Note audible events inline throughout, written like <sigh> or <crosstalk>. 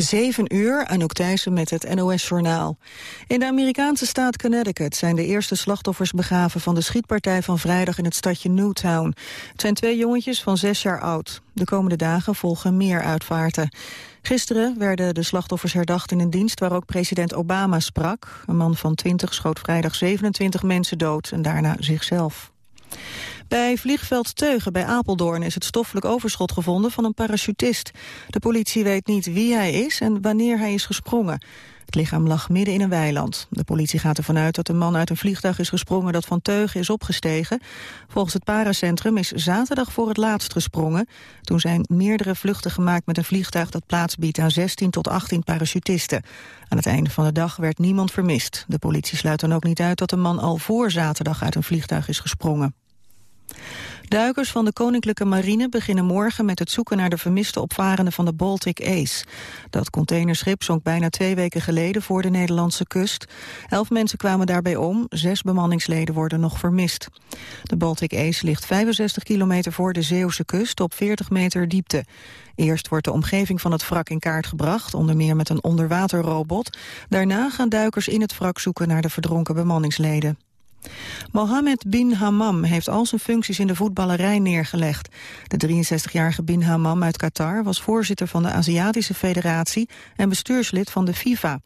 7 uur, Anouk Thijssen met het NOS-journaal. In de Amerikaanse staat Connecticut zijn de eerste slachtoffers begraven... van de schietpartij van vrijdag in het stadje Newtown. Het zijn twee jongetjes van zes jaar oud. De komende dagen volgen meer uitvaarten. Gisteren werden de slachtoffers herdacht in een dienst... waar ook president Obama sprak. Een man van 20 schoot vrijdag 27 mensen dood en daarna zichzelf. Bij vliegveld Teugen bij Apeldoorn is het stoffelijk overschot gevonden van een parachutist. De politie weet niet wie hij is en wanneer hij is gesprongen. Het lichaam lag midden in een weiland. De politie gaat ervan uit dat de man uit een vliegtuig is gesprongen dat van Teugen is opgestegen. Volgens het paracentrum is zaterdag voor het laatst gesprongen. Toen zijn meerdere vluchten gemaakt met een vliegtuig dat plaats biedt aan 16 tot 18 parachutisten. Aan het einde van de dag werd niemand vermist. De politie sluit dan ook niet uit dat de man al voor zaterdag uit een vliegtuig is gesprongen. Duikers van de Koninklijke Marine beginnen morgen met het zoeken naar de vermiste opvarenden van de Baltic Ace. Dat containerschip zonk bijna twee weken geleden voor de Nederlandse kust. Elf mensen kwamen daarbij om, zes bemanningsleden worden nog vermist. De Baltic Ace ligt 65 kilometer voor de Zeeuwse kust op 40 meter diepte. Eerst wordt de omgeving van het wrak in kaart gebracht, onder meer met een onderwaterrobot. Daarna gaan duikers in het wrak zoeken naar de verdronken bemanningsleden. Mohammed bin Hammam heeft al zijn functies in de voetballerij neergelegd. De 63-jarige bin Hammam uit Qatar was voorzitter van de Aziatische Federatie en bestuurslid van de FIFA.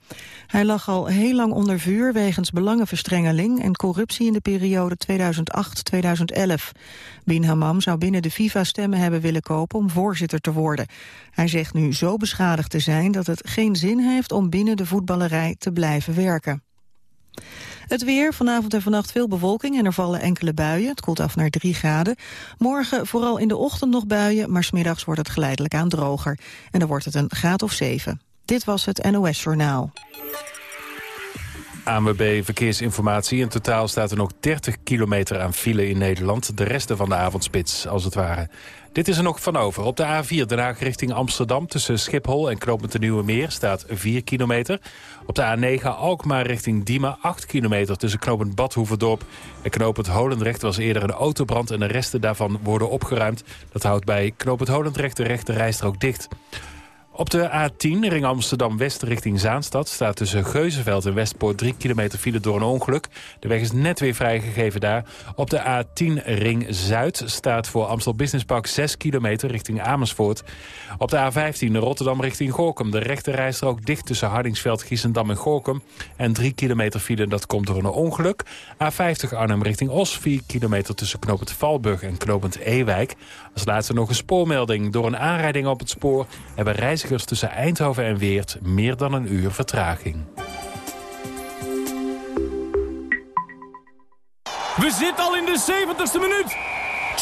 Hij lag al heel lang onder vuur wegens belangenverstrengeling en corruptie in de periode 2008-2011. Bin Hammam zou binnen de FIFA stemmen hebben willen kopen om voorzitter te worden. Hij zegt nu zo beschadigd te zijn dat het geen zin heeft om binnen de voetballerij te blijven werken. Het weer, vanavond en vannacht veel bewolking en er vallen enkele buien. Het koelt af naar 3 graden. Morgen vooral in de ochtend nog buien, maar smiddags wordt het geleidelijk aan droger. En dan wordt het een graad of 7. Dit was het NOS Journaal. ANWB Verkeersinformatie. In totaal staat er nog 30 kilometer aan file in Nederland. De resten van de avondspits, als het ware. Dit is er nog van over. Op de A4 Den Haag richting Amsterdam tussen Schiphol en Knoopend de Nieuwe Meer staat 4 kilometer. Op de A9 Alkmaar richting Diemen 8 kilometer tussen Knopend Badhoevedorp en Knopend Holendrecht was eerder een autobrand en de resten daarvan worden opgeruimd. Dat houdt bij Knopend Holendrecht de rechte rijstrook dicht. Op de A10, ring Amsterdam-West richting Zaanstad... staat tussen Geuzenveld en Westpoort 3 kilometer file door een ongeluk. De weg is net weer vrijgegeven daar. Op de A10, ring Zuid staat voor Amstel Business Park 6 kilometer richting Amersfoort. Op de A15, Rotterdam richting Gorkum. De rechte rijstrook dicht tussen Hardingsveld, Giesendam en Gorkum. En 3 kilometer file, dat komt door een ongeluk. A50 Arnhem richting Os, 4 kilometer tussen Knopend Valburg en Knopend Ewijk. Als laatste nog een spoormelding. Door een aanrijding op het spoor hebben reizigers tussen Eindhoven en Weert meer dan een uur vertraging. We zitten al in de 70ste minuut.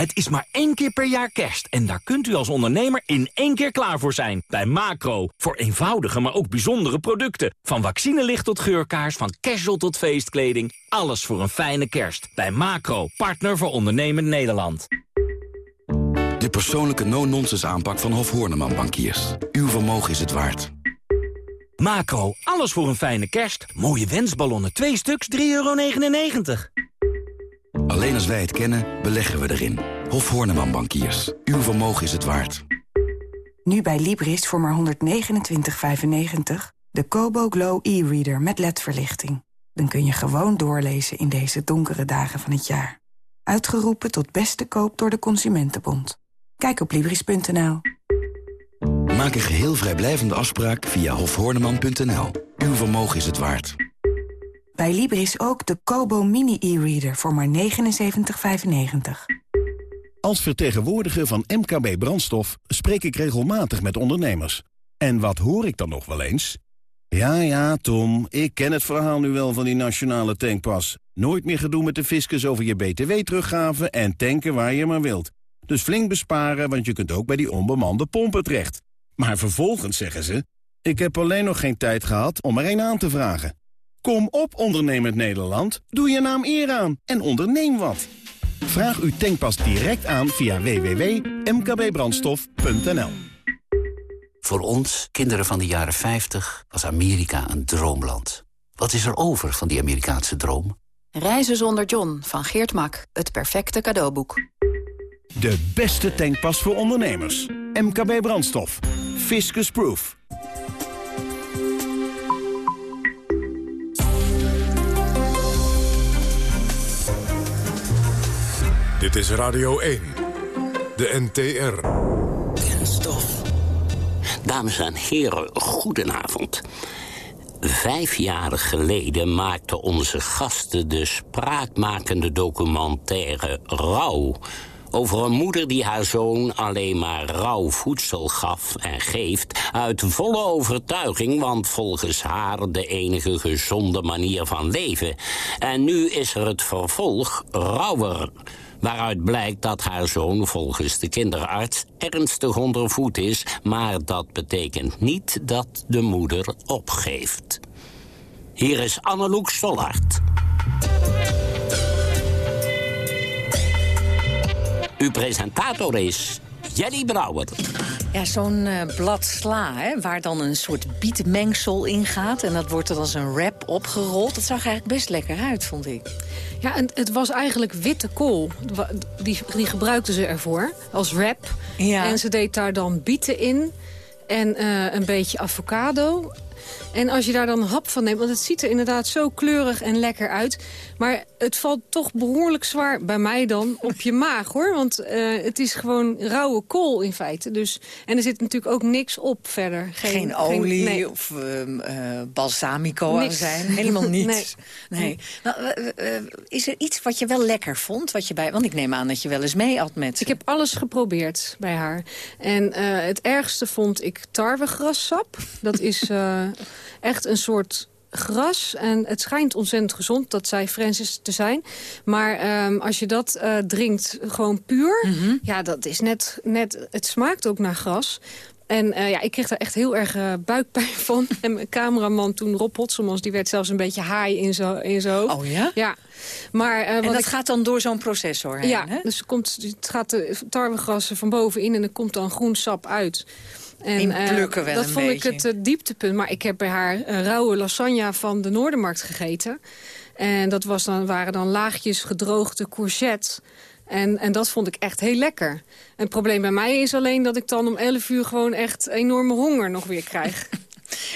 Het is maar één keer per jaar kerst en daar kunt u als ondernemer in één keer klaar voor zijn. Bij Macro. Voor eenvoudige, maar ook bijzondere producten. Van vaccinelicht tot geurkaars, van casual tot feestkleding. Alles voor een fijne kerst. Bij Macro. Partner voor ondernemend Nederland. De persoonlijke no-nonsense aanpak van Hof Horneman Bankiers. Uw vermogen is het waard. Macro. Alles voor een fijne kerst. Mooie wensballonnen. Twee stuks, 3,99 euro. Alleen als wij het kennen, beleggen we erin. Hof Horneman Bankiers. Uw vermogen is het waard. Nu bij Libris voor maar 129,95. De Kobo Glow e-reader met ledverlichting. Dan kun je gewoon doorlezen in deze donkere dagen van het jaar. Uitgeroepen tot beste koop door de Consumentenbond. Kijk op Libris.nl. Maak een geheel vrijblijvende afspraak via hofhoorneman.nl. Uw vermogen is het waard. Bij Libris ook de Kobo Mini e-reader voor maar 79,95. Als vertegenwoordiger van MKB Brandstof spreek ik regelmatig met ondernemers. En wat hoor ik dan nog wel eens? Ja, ja, Tom, ik ken het verhaal nu wel van die nationale tankpas. Nooit meer gedoe met de fiscus over je btw-teruggave en tanken waar je maar wilt. Dus flink besparen, want je kunt ook bij die onbemande pompen terecht. Maar vervolgens zeggen ze... Ik heb alleen nog geen tijd gehad om er een aan te vragen. Kom op, ondernemend Nederland. Doe je naam eer aan en onderneem wat. Vraag uw tankpas direct aan via www.mkbbrandstof.nl Voor ons, kinderen van de jaren 50, was Amerika een droomland. Wat is er over van die Amerikaanse droom? Reizen zonder John van Geert Mak. Het perfecte cadeauboek. De beste tankpas voor ondernemers. MKB Brandstof. Fiscus Proof. Dit is Radio 1. De NTR. Kenstof. Dames en heren, goedenavond. Vijf jaar geleden maakten onze gasten de spraakmakende documentaire Rauw... over een moeder die haar zoon alleen maar rauw voedsel gaf en geeft... uit volle overtuiging, want volgens haar de enige gezonde manier van leven. En nu is er het vervolg Rauwer... Waaruit blijkt dat haar zoon volgens de kinderarts ernstig ondervoed is... maar dat betekent niet dat de moeder opgeeft. Hier is Anneloek Sollard. Uw presentator is Jelly Brouwer. Ja, zo'n uh, blad sla, hè, waar dan een soort bietmengsel in gaat... en dat wordt er als een wrap opgerold. Dat zag eigenlijk best lekker uit, vond ik. Ja, en het was eigenlijk witte kool. Die, die gebruikten ze ervoor, als wrap. Ja. En ze deed daar dan bieten in en uh, een beetje avocado en als je daar dan een hap van neemt, want het ziet er inderdaad zo kleurig en lekker uit. Maar het valt toch behoorlijk zwaar, bij mij dan, op je <laughs> maag hoor. Want uh, het is gewoon rauwe kool in feite. Dus, en er zit natuurlijk ook niks op verder. Geen, geen olie geen, nee. of uh, balsamico aan zijn. Helemaal <laughs> niets. nee. nee. Nou, uh, is er iets wat je wel lekker vond? Wat je bij, want ik neem aan dat je wel eens mee had met ze. Ik heb alles geprobeerd bij haar. En het ergste vond ik tarwegrassap. Dat is <laughs> echt een soort gras. En het schijnt ontzettend gezond, dat zei Francis te zijn. Maar um, als je dat uh, drinkt gewoon puur, mm -hmm. ja, dat is net, net... Het smaakt ook naar gras. En uh, ja, ik kreeg daar echt heel erg uh, buikpijn <laughs> van. En mijn cameraman toen, Rob Hotsemans, die werd zelfs een beetje haai in zijn in zo Oh ja? Ja. Maar, uh, en dat ik... gaat dan door zo'n processor heen, Ja, hè? dus het, komt, het gaat de tarwegrassen van bovenin en er komt dan groen sap uit. En, plukken wel dat vond beetje. ik het uh, dieptepunt. Maar ik heb bij haar uh, rauwe lasagne van de Noordermarkt gegeten. En dat was dan, waren dan laagjes gedroogde courgette. En, en dat vond ik echt heel lekker. En het probleem bij mij is alleen dat ik dan om 11 uur gewoon echt enorme honger nog weer krijg. <laughs>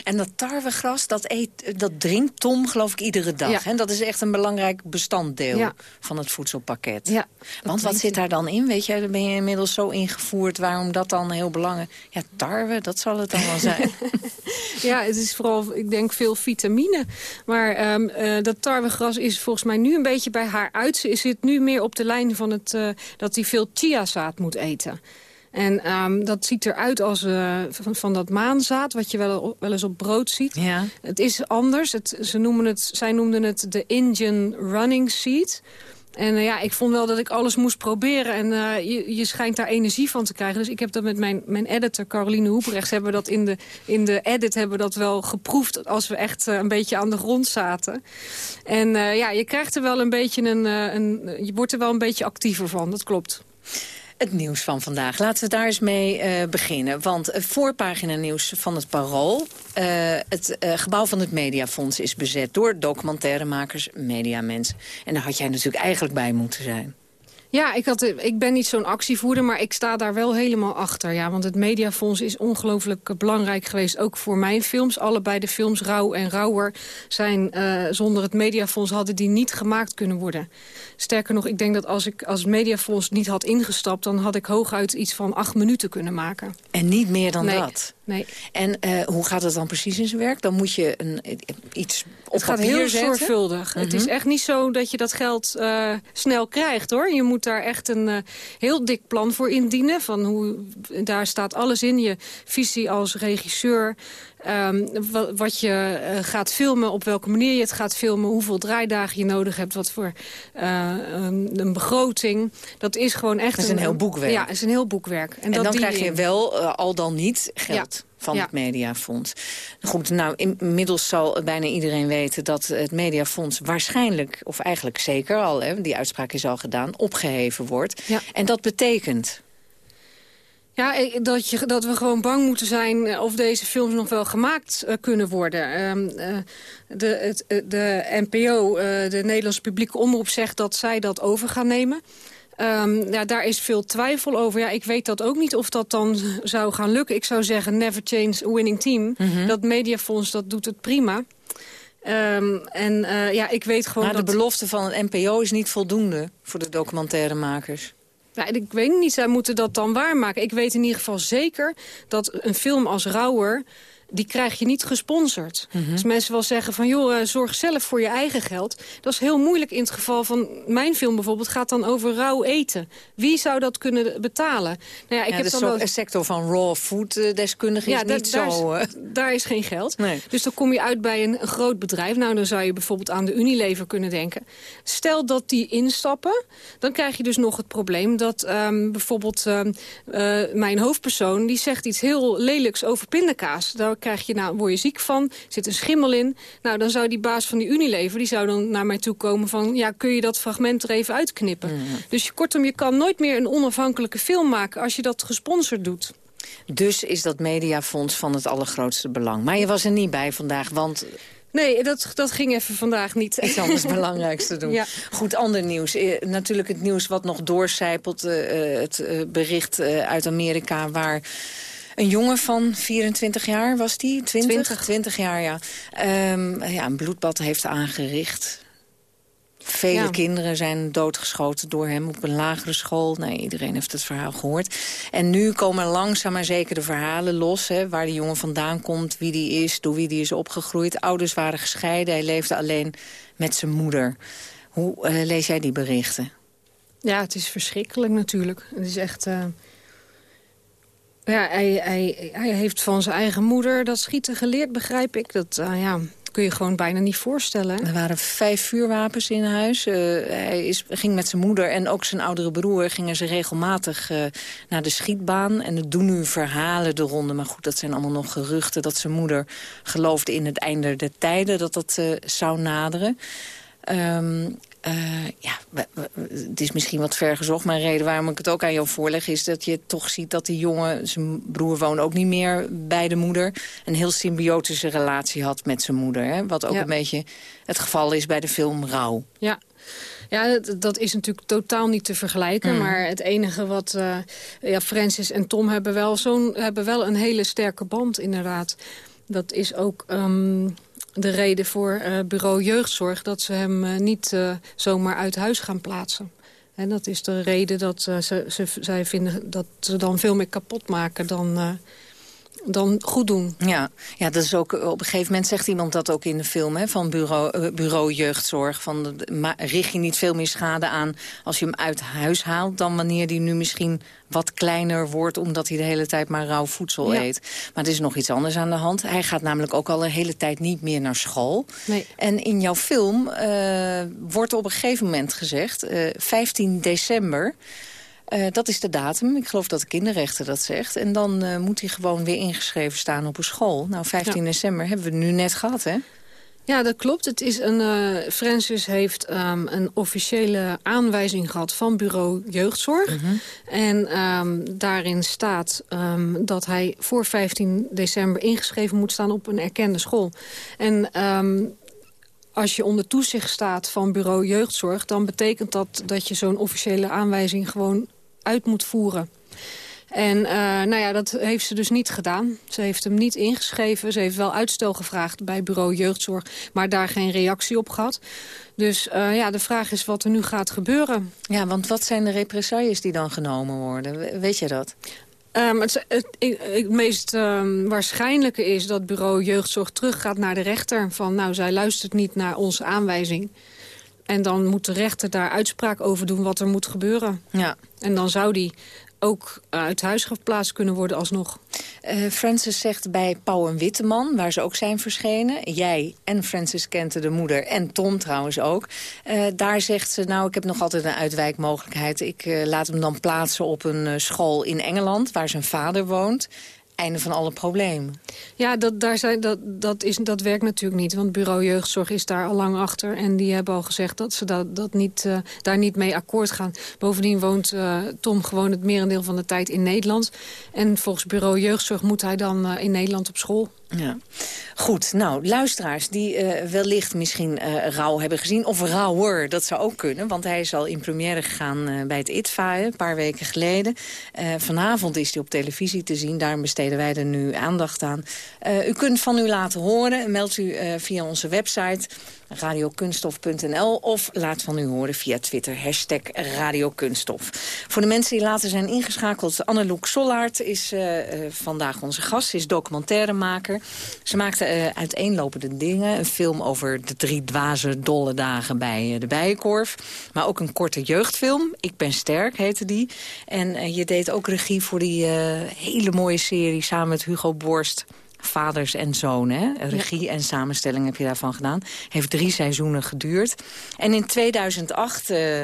En dat tarwegras, dat, eet, dat drinkt Tom geloof ik iedere dag. Ja. Hè? Dat is echt een belangrijk bestanddeel Ja. van het voedselpakket. Ja, Want wat zit daar dan in? Weet je, dan ben je inmiddels zo ingevoerd. Waarom dat dan heel belangrijk? Ja, tarwe, dat zal het dan wel zijn. <laughs> <laughs> Ja, het is vooral, ik denk, veel vitamine. Maar ehm, eh, dat tarwegras is volgens mij nu een beetje bij haar uit. Ze zit nu meer op de lijn van het, eh, dat hij veel chiazaad moet eten. En ehm, dat ziet eruit als eh, van, van dat maanzaad, wat je wel, wel eens op brood ziet. ja. Het is anders. Het, ze noemen het, zij noemden het de Indian running seed. En eh, ja, ik vond wel dat ik alles moest proberen. En eh, je, je schijnt daar energie van te krijgen. Dus ik heb dat met mijn, mijn editor, Caroline Hoeprechts... hebben we dat in de, in de edit hebben we dat wel geproefd... als we echt een beetje aan de grond zaten. En ja, je krijgt er wel een beetje een, een... Je wordt er wel een beetje actiever van, dat klopt. Het nieuws van vandaag. Laten we daar eens mee eh, beginnen. Want voorpagina nieuws van het Parool. eh, het eh, gebouw van het Mediafonds is bezet door documentairemakers, mediamensen. En daar had jij natuurlijk eigenlijk bij moeten zijn. Ja, ik, had, ik ben niet zo'n actievoerder, maar ik sta daar wel helemaal achter. Ja, want het Mediafonds is ongelooflijk eh, belangrijk geweest, ook voor mijn films. Allebei de films Rauw en Rauwer zijn eh, zonder het Mediafonds hadden die niet gemaakt kunnen worden. Sterker nog, ik denk dat als ik als Mediafonds niet had ingestapt... dan had ik hooguit iets van acht minuten kunnen maken. En niet meer dan Nee. dat. Nee. En eh, hoe gaat het dan precies in zijn werk? Dan moet je een, iets op Het gaat heel zetten? zorgvuldig. Het Mhm. is echt niet zo dat je dat geld eh, snel krijgt, hoor. Je moet daar echt een eh, heel dik plan voor indienen. Van hoe, daar staat alles in. Je visie als regisseur. Ehm, wa- wat je eh, gaat filmen, op welke manier je het gaat filmen... hoeveel draaidagen je nodig hebt, wat voor eh, een, een begroting. Dat is gewoon echt... Dat is een heel boekwerk. Ja, is een heel boekwerk. En, dat dan krijg je in. wel, eh, al dan niet, geld van het Mediafonds. Goed, nou, inmiddels zal bijna iedereen weten dat het Mediafonds waarschijnlijk, of eigenlijk zeker al, hè, die uitspraak is al gedaan, opgeheven wordt. En dat betekent... Ja, dat, je, dat we gewoon bang moeten zijn eh, of deze films nog wel gemaakt uh, kunnen worden. Uh, uh, de, het, de NPO, de Nederlandse publieke omroep, zegt dat zij dat over gaan nemen. Um, ja, daar is veel twijfel over. Ja, ik weet dat ook niet of dat dan zou gaan lukken. Ik zou zeggen, never change a winning team. Mm -hmm. Dat mediafonds, dat doet het prima. Um, en ja, ik weet gewoon maar dat... de belofte van het NPO is niet voldoende voor de documentairemakers. Ja, ik weet niet, zij moeten dat dan waarmaken. Ik weet in ieder geval zeker dat een film als Rauwer die krijg je niet gesponsord. Mm Als mensen wel zeggen van, joh, eh, zorg zelf voor je eigen geld. Dat is heel moeilijk in het geval van mijn film bijvoorbeeld... gaat dan over rauw eten. Wie zou dat kunnen betalen? Nou ja, ik heb dan wel... een sector van raw food uh, deskundigen ja, is niet daar zo... Is, uh... daar is geen geld. Nee. Dus dan kom je uit bij een, een, groot bedrijf. Nou, dan zou je bijvoorbeeld aan de Unilever kunnen denken. Stel dat die instappen, dan krijg je dus nog het probleem... dat um, bijvoorbeeld um, mijn hoofdpersoon... die zegt iets heel lelijks over pindakaas. Daar krijg je, nou, word je ziek van, zit een schimmel in. Nou, dan zou die baas van die Unilever, die zou dan naar mij toe komen van... ja, kun je dat fragment er even uitknippen? Mm. Dus kortom, je kan nooit meer een onafhankelijke film maken... als je dat gesponsord doet. Dus is dat mediafonds van het allergrootste belang. Maar je was er niet bij vandaag, want... Nee, dat, dat ging even vandaag niet. Iets anders belangrijks te doen. <laughs> Ja. Goed, ander nieuws. Eh, natuurlijk het nieuws wat nog doorcijpelt. Eh, het eh, bericht eh, uit Amerika waar een jongen van 24 jaar was die? 20? 20, 20 jaar, ja. Um, ja. Een bloedbad heeft aangericht. Vele ja. kinderen zijn doodgeschoten door hem op een lagere school. Nee, iedereen heeft het verhaal gehoord. En nu komen langzaam maar zeker de verhalen los... Hè, waar die jongen vandaan komt, wie die is, door wie die is opgegroeid. Ouders waren gescheiden, hij leefde alleen met zijn moeder. Hoe uh, lees jij die berichten? Ja, het is verschrikkelijk natuurlijk. Het is echt... Uh... Ja, hij, hij, hij heeft van zijn eigen moeder dat schieten geleerd, begrijp ik. Dat uh, ja, kun je gewoon bijna niet voorstellen. Er waren vijf vuurwapens in huis. Uh, hij is, ging met zijn moeder en ook zijn oudere broer... gingen ze regelmatig uh, naar de schietbaan. En er doen nu verhalen de ronde. Maar goed, dat zijn allemaal nog geruchten... dat zijn moeder geloofde in het einde der tijden... dat dat zou naderen. Um, uh, ja, het is misschien wat ver gezocht. Maar een reden waarom ik het ook aan jou voorleg... is dat je toch ziet dat die jongen... zijn broer woont ook niet meer bij de moeder... een heel symbiotische relatie had met zijn moeder. Hè? Wat ook ja. een beetje het geval is bij de film Rauw. Ja. Ja, dat, dat, is natuurlijk totaal niet te vergelijken. Mm. Maar het enige wat... Uh, ja, Francis en Tom hebben wel, zo'n hebben wel een hele sterke band, inderdaad. Dat is ook... Um, de reden voor uh, bureau jeugdzorg... dat ze hem uh, niet uh, zomaar uit huis gaan plaatsen. En dat is de reden dat ze, ze, zij vinden dat ze dan veel meer kapot maken dan dan goed doen. Ja, ja dat is ook, op een gegeven moment zegt iemand dat ook in de film... Hè, van bureau, bureau jeugdzorg. Van, maar richt je niet veel meer schade aan als je hem uit huis haalt... dan wanneer die nu misschien wat kleiner wordt... omdat hij de hele tijd maar rauw voedsel ja. eet. Maar er is nog iets anders aan de hand. Hij gaat namelijk ook al een hele tijd niet meer naar school. Nee. En in jouw film uh, wordt op een gegeven moment gezegd... Uh, 15 december... Uh, dat is de datum. Ik geloof dat de kinderrechter dat zegt. En dan uh, moet hij gewoon weer ingeschreven staan op een school. Nou, 15 ja. december hebben we nu net gehad, hè? Ja, dat klopt. Het is een, uh, Francis heeft um, een officiële aanwijzing gehad van bureau jeugdzorg. Mhm. Uh -huh. En um, daarin staat um, dat hij voor 15 december ingeschreven moet staan op een erkende school. En als je onder toezicht staat van bureau jeugdzorg... dan betekent dat dat je zo'n officiële aanwijzing gewoon uit moet voeren. En uh, nou ja, dat heeft ze dus niet gedaan. Ze heeft hem niet ingeschreven. Ze heeft wel uitstel gevraagd bij bureau jeugdzorg... maar daar geen reactie op gehad. Dus uh, ja, de vraag is wat er nu gaat gebeuren. Ja, want wat zijn de represailles die dan genomen worden? Weet je dat? Um, het, het, het, het, meest um, waarschijnlijke is dat bureau jeugdzorg teruggaat naar de rechter. Van nou, zij luistert niet naar onze aanwijzing. En dan moet de rechter daar uitspraak over doen wat er moet gebeuren. Ja. En dan zou die ook uit huis geplaatst kunnen worden alsnog. Uh, Francis zegt bij Pauw en Witteman, waar ze ook zijn verschenen... jij en Francis Kenten, de moeder, en Tom trouwens ook... Uh, daar zegt ze, nou, ik heb nog altijd een uitwijkmogelijkheid. Ik uh, laat hem dan plaatsen op een school in Engeland, waar zijn vader woont einde van alle problemen. Ja, dat, daar zijn, dat, dat, is, dat werkt natuurlijk niet. Want bureau jeugdzorg is daar al lang achter. En die hebben al gezegd dat ze dat, dat niet, uh, daar niet mee akkoord gaan. Bovendien woont uh, Tom gewoon het merendeel van de tijd in Nederland. En volgens bureau jeugdzorg moet hij dan uh, in Nederland op school. Ja. Goed, nou, luisteraars die uh, wellicht misschien uh, Rauw hebben gezien... of Rauwer, dat zou ook kunnen, want hij is al in première gegaan uh, bij het ITVA... een paar weken geleden. vanavond is hij op televisie te zien, daarom besteden wij er nu aandacht aan. u kunt van u laten horen, meld u via onze website radiokunstof.nl of laat van u horen via Twitter, hashtag radiokunststof. Voor de mensen die later zijn ingeschakeld, Anneloek Sollaert is vandaag onze gast. Is documentairemaker. Ze maakte uh, uiteenlopende dingen. Een film over de drie dwaze dolle dagen bij de Bijenkorf. Maar ook een korte jeugdfilm. Ik ben sterk, heette die. En je deed ook regie voor die hele mooie serie samen met Hugo Borst vaders en zonen. Regie ja. en samenstelling heb je daarvan gedaan. Heeft drie seizoenen geduurd. En in 2008 uh,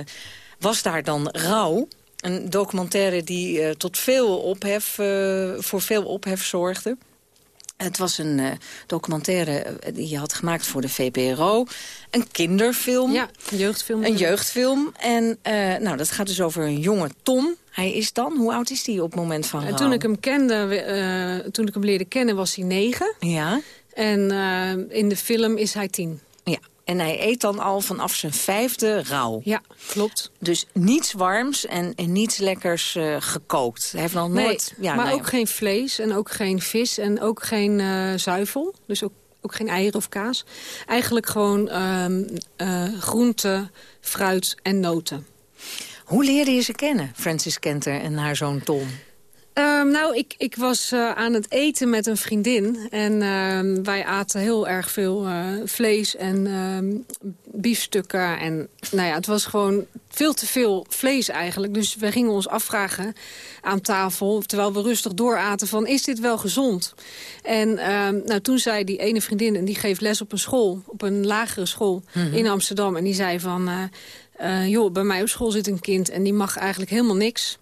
was daar dan Rouw. Een documentaire die uh, tot veel ophef, uh, voor veel ophef zorgde. Het was een uh, documentaire die je had gemaakt voor de VPRO. Een kinderfilm. Ja, een jeugdfilm. Een jeugdfilm. En uh, nou, dat gaat dus over een jonge Tom. Hij is dan, hoe oud is hij op het moment van uh, Toen ik hem kende, uh, toen ik hem leerde kennen, was hij negen. Ja. En in de film is hij tien. En hij eet dan al vanaf zijn vijfde rauw. Ja, klopt. Dus niets warms en, en niets lekkers uh, gekookt. Hij heeft nog nooit... Nee, ja, maar nee. ook geen vlees en ook geen vis en ook geen uh, zuivel. Dus ook, ook geen eieren of kaas. Eigenlijk gewoon uh, uh, groenten, fruit en noten. Hoe leerde je ze kennen, Francis Kenter en haar zoon Tom? Um, nou, ik, ik was uh, aan het eten met een vriendin. En uh, wij aten heel erg veel uh, vlees en biefstukken. En nou ja, het was gewoon veel te veel vlees eigenlijk. Dus we gingen ons afvragen aan tafel, terwijl we rustig dooraten... van is dit wel gezond? En ehm, nou, toen zei die ene vriendin, en die geeft les op een school... op een lagere school mm -hmm. in Amsterdam. En die zei van, uh, joh, bij mij op school zit een kind... en die mag eigenlijk helemaal niks...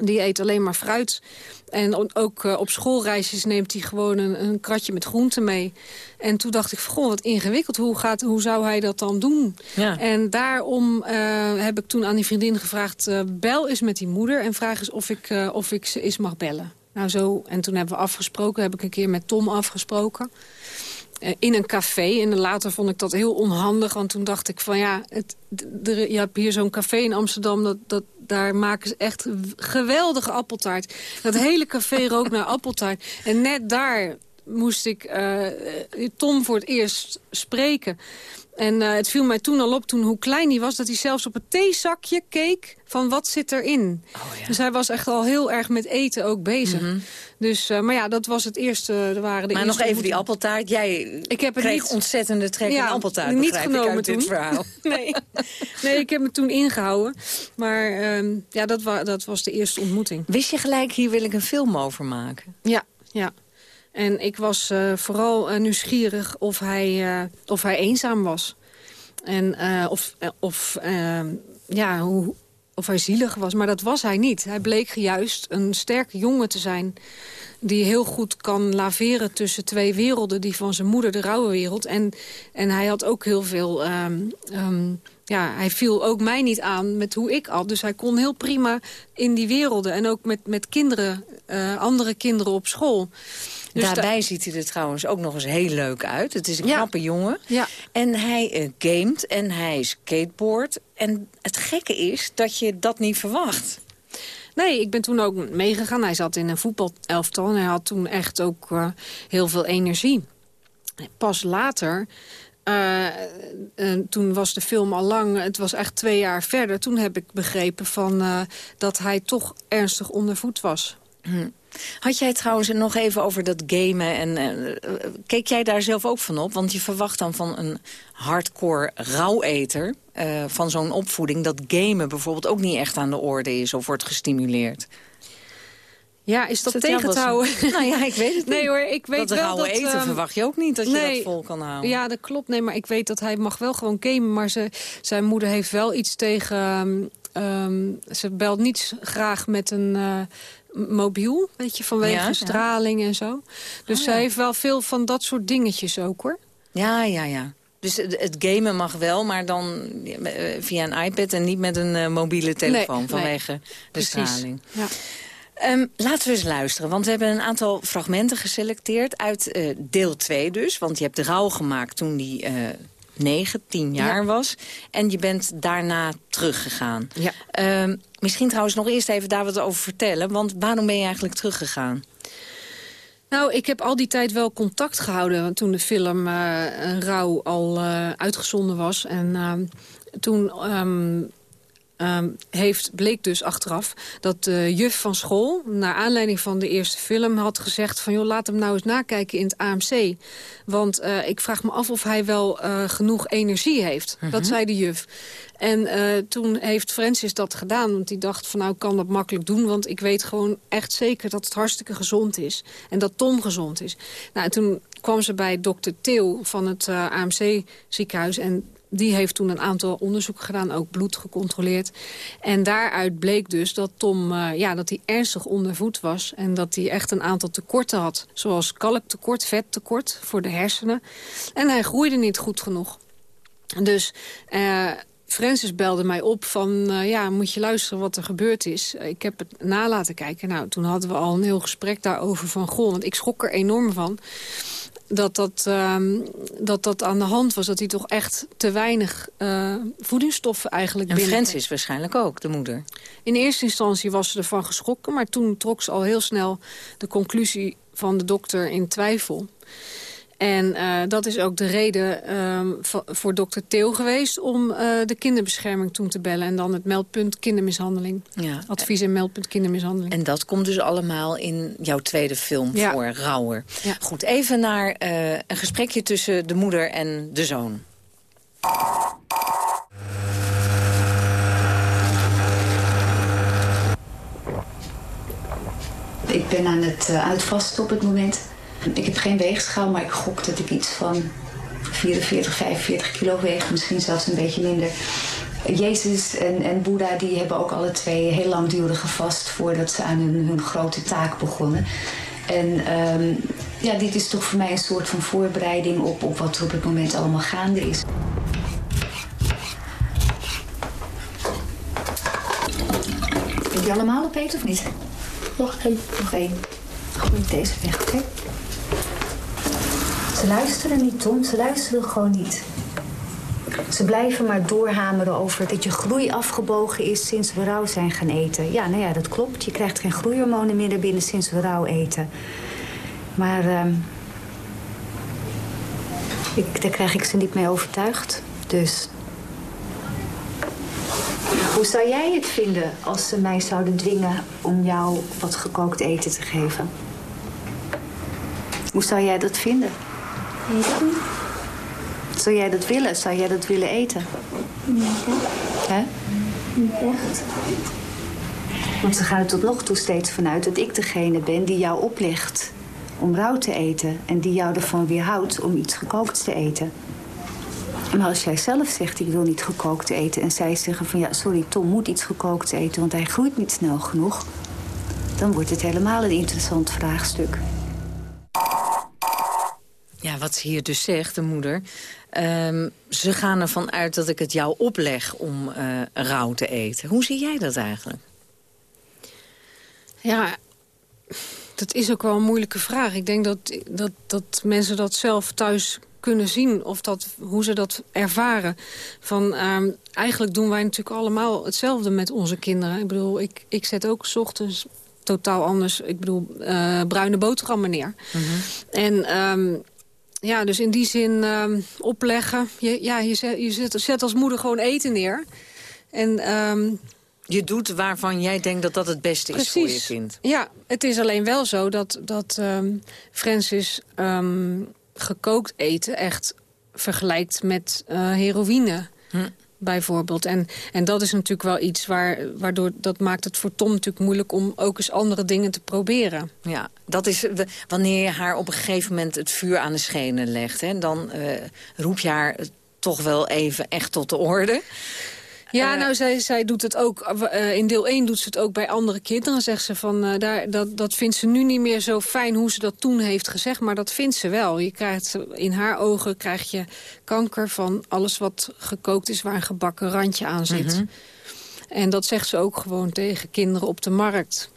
Die eet alleen maar fruit. En ook uh, op schoolreisjes neemt hij gewoon een, een, kratje met groenten mee. En toen dacht ik, goh, wat ingewikkeld. Hoe, gaat, hoe zou hij dat dan doen? Ja. En daarom uh, heb ik toen aan die vriendin gevraagd... Uh, bel eens met die moeder en vraag eens of ik, of ik ze eens mag bellen. Nou zo, en toen hebben we afgesproken, heb ik een keer met Tom afgesproken in een café. En later vond ik dat heel onhandig. Want toen dacht ik van ja, het, je hebt hier zo'n café in Amsterdam. Dat, dat, daar maken ze echt geweldige appeltaart. Dat hele café <laughs> rook naar appeltaart. En net daar moest ik uh, Tom voor het eerst spreken. En uh, het viel mij toen al op, toen hoe klein hij was... dat hij zelfs op het theezakje keek van wat zit erin. Oh, ja. Dus hij was echt al heel erg met eten ook bezig. Mm -hmm. Dus, uh, maar ja, dat was het eerste. Er waren de maar nog even die appeltaart. Jij ik heb kreeg niet... ontzettende trek ja, in appeltaart, niet genomen ik toen. dit verhaal. <laughs> nee. nee, ik heb me toen ingehouden. Maar um, ja, dat, wa dat was de eerste ontmoeting. Wist je gelijk, hier wil ik een film over maken? Ja, ja. En ik was uh, vooral uh, nieuwsgierig of hij, uh, of hij eenzaam was. En of, of, ja, hoe, of hij zielig was. Maar dat was hij niet. Hij bleek juist een sterke jongen te zijn... die heel goed kan laveren tussen twee werelden. Die van zijn moeder, de rauwe wereld. En, en hij had ook heel veel... Um, um, ja, hij viel ook mij niet aan met hoe ik at. Dus hij kon heel prima in die werelden. En ook met, met kinderen, andere kinderen op school. Dus Daarbij da ziet hij er trouwens ook nog eens heel leuk uit. Het is een ja. knappe jongen. Ja. En hij uh, gamet en hij skateboard. En het gekke is dat je dat niet verwacht. Nee, ik ben toen ook meegegaan. Hij zat in een voetbalelftal en hij had toen echt ook uh, heel veel energie. Pas later... Uh, toen was de film al lang, het was echt twee jaar verder. Toen heb ik begrepen van, uh, dat hij toch ernstig onder voet was. Hm. Had jij trouwens nog even over dat gamen? En, uh, keek jij daar zelf ook van op? Want je verwacht dan van een hardcore rauweter... Uh, van zo'n opvoeding dat gamen bijvoorbeeld ook niet echt aan de orde is... of wordt gestimuleerd. Ja, is dat, tegen te houden? Nou ja, ik weet het <laughs> nee, hoor, ik weet dat wel dat... eten um, verwacht je ook niet dat nee, je dat vol kan houden. Ja, dat klopt. Nee, maar ik weet dat hij mag wel gewoon gamen. Maar ze, zijn moeder heeft wel iets tegen... Um, ze belt niet graag met een... Uh, mobiel, weet je, vanwege Ja, ja. straling en zo. Dus Oh, zij ja. heeft wel veel van dat soort dingetjes ook, hoor. Ja, ja, ja. Dus het, het gamen mag wel, maar dan eh, via een iPad en niet met een eh, mobiele telefoon nee. vanwege de Precies. straling. Ja. Ehm, laten we eens luisteren, want we hebben een aantal fragmenten geselecteerd uit eh, deel 2 dus. Want je hebt de rouw gemaakt toen die 9, 10 jaar Ja. was. En je bent daarna teruggegaan. Ja. Ehm, misschien trouwens nog eerst even daar wat over vertellen. Want waarom ben je eigenlijk teruggegaan? Nou, ik heb al die tijd wel contact gehouden toen de film eh Rauw al eh, uitgezonden was. En ehm, toen ehm, ehm, heeft, bleek dus achteraf dat de juf van school... naar aanleiding van de eerste film had gezegd van... joh, laat hem nou eens nakijken in het AMC. Want eh, ik vraag me af of hij wel eh, genoeg energie heeft. Dat zei de juf. En eh, toen heeft Francis dat gedaan. Want die dacht van nou ik kan dat makkelijk doen. Want ik weet gewoon echt zeker dat het hartstikke gezond is. En dat Tom gezond is. Nou, en toen kwam ze bij dokter Theo van het eh, AMC ziekenhuis. En die heeft toen een aantal onderzoeken gedaan. Ook bloed gecontroleerd. En daaruit bleek dus dat Tom eh, ja, dat hij ernstig ondervoed was. En dat hij echt een aantal tekorten had. Zoals kalktekort, vettekort voor de hersenen. En hij groeide niet goed genoeg. Dus eh, Francis belde mij op van... eh, ja, moet je luisteren wat er gebeurd is. Ik heb het na laten kijken. Nou, toen hadden we al een heel gesprek daarover van... goh, want ik schrok er enorm van... Dat dat, ehm, dat dat aan de hand was. Dat hij toch echt te weinig eh, voedingsstoffen eigenlijk En binnen... Francis waarschijnlijk ook, de moeder. In eerste instantie was ze ervan geschrokken... maar toen trok ze al heel snel de conclusie van de dokter in twijfel. En eh, dat is ook de reden ehm, voor dokter Theo geweest... om eh, de kinderbescherming toen te bellen. En dan het meldpunt kindermishandeling. Ja. Advies en meldpunt kindermishandeling. En dat komt dus allemaal in jouw tweede film Ja. voor, Rauwer. Ja. Goed, even naar eh, een gesprekje tussen de moeder en de zoon. Ik ben aan het uitvasten op het moment. Ik heb geen weegschaal, maar ik gok dat ik iets van 44, 45 kilo weeg. Misschien zelfs een beetje minder. Jezus en, en Boeddha die hebben ook alle twee heel langdurig gevast... voordat ze aan hun, hun grote taak begonnen. En ehm, ja, dit is toch voor mij een soort van voorbereiding op, op wat er op het moment allemaal gaande is. Heb je allemaal opeten of niet? Nog één. Nog één. Gooi deze weg, oké? Ze luisteren niet, Tom. Ze luisteren gewoon niet. Ze blijven maar doorhameren over dat je groei afgebogen is sinds we rauw zijn gaan eten. Ja, nou ja, dat klopt. Je krijgt geen groeihormonen meer binnen sinds we rauw eten. Maar ehm, ik, daar krijg ik ze niet mee overtuigd. Dus hoe zou jij het vinden als ze mij zouden dwingen om jou wat gekookt eten te geven? Hoe zou jij dat vinden? Eten? Zou jij dat willen? Zou jij dat willen eten? Nee, Hè? niet echt. Want ze gaan er tot nog toe steeds vanuit dat ik degene ben die jou oplegt om rauw te eten. En die jou ervan weerhoudt om iets gekookt te eten. Maar als jij zelf zegt, ik wil niet gekookt eten... en zij zeggen van, ja, sorry, Tom moet iets gekookt eten... want hij groeit niet snel genoeg... dan wordt het helemaal een interessant vraagstuk. Wat ze hier dus zegt, de moeder. ehm, ze gaan ervan uit dat ik het jou opleg om eh, rauw te eten. Hoe zie jij dat eigenlijk? Ja, dat is ook wel een moeilijke vraag. Ik denk dat, dat, dat mensen dat zelf thuis kunnen zien. Of dat, hoe ze dat ervaren. Van, ehm, eigenlijk doen wij natuurlijk allemaal hetzelfde met onze kinderen. Ik bedoel, ik, ik zet ook 's ochtends totaal anders. Ik bedoel, eh, bruine boterhammen neer. En ehm, ja, dus in die zin ehm, opleggen. Je, ja, je, zet, je zet, zet als moeder gewoon eten neer. En... ehm, Je doet waarvan jij denkt dat dat het beste is voor je kind. Ja, het is alleen wel zo dat, dat ehm, Francis ehm, gekookt eten echt vergelijkt met eh, heroïne. Hm. Bijvoorbeeld. En, en dat is natuurlijk wel iets waar, waardoor dat maakt het voor Tom natuurlijk moeilijk om ook eens andere dingen te proberen. Ja, dat is wanneer je haar op een gegeven moment het vuur aan de schenen legt. Hè, dan eh, roep je haar toch wel even echt tot de orde. Ja, Eh, nou, zij, zij doet het ook. eh, in deel 1 doet ze het ook bij andere kinderen. Zegt ze van, eh, daar, dat, dat vindt ze nu niet meer zo fijn hoe ze dat toen heeft gezegd. Maar dat vindt ze wel. Je krijgt, in haar ogen krijg je kanker van alles wat gekookt is... waar een gebakken randje aan zit. Mhm. En dat zegt ze ook gewoon tegen kinderen op de markt.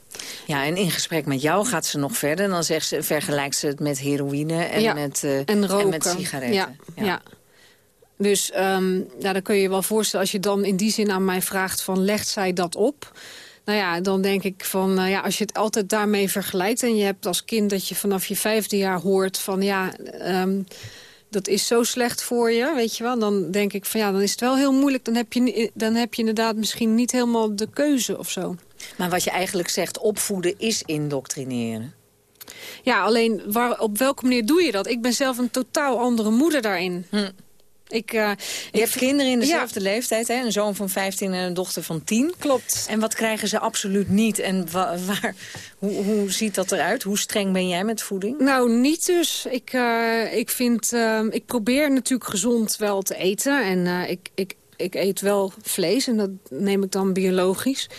Ja, en in gesprek met jou gaat ze nog verder. Dan zegt ze, vergelijkt ze het met heroïne en, Ja, met, eh, en roken. met sigaretten. Ja, ja. Dus ehm, ja, dan kun je je wel voorstellen... als je dan in die zin aan mij vraagt van legt zij dat op... Nou ja, dan denk ik van, nou ja, als je het altijd daarmee vergelijkt... en je hebt als kind dat je vanaf je vijfde jaar hoort van... ja, ehm, dat is zo slecht voor je, weet je wel. Dan denk ik van ja, dan is het wel heel moeilijk. Dan heb je, dan heb je inderdaad misschien niet helemaal de keuze of zo. Maar wat je eigenlijk zegt, opvoeden is indoctrineren. Ja, alleen waar, op welke manier doe je dat? Ik ben zelf een totaal andere moeder daarin. Ik, eh, Je ik hebt kinderen in Ja. dezelfde leeftijd, hè? een zoon van 15 en een dochter van 10. Klopt. En wat krijgen ze absoluut niet? En wa- waar, hoe, hoe ziet dat eruit? Hoe streng ben jij met voeding? Nou, niet dus. Ik, eh, ik, vind, ehm, ik probeer natuurlijk gezond wel te eten. En eh, ik, ik, ik eet wel vlees en dat neem ik dan biologisch.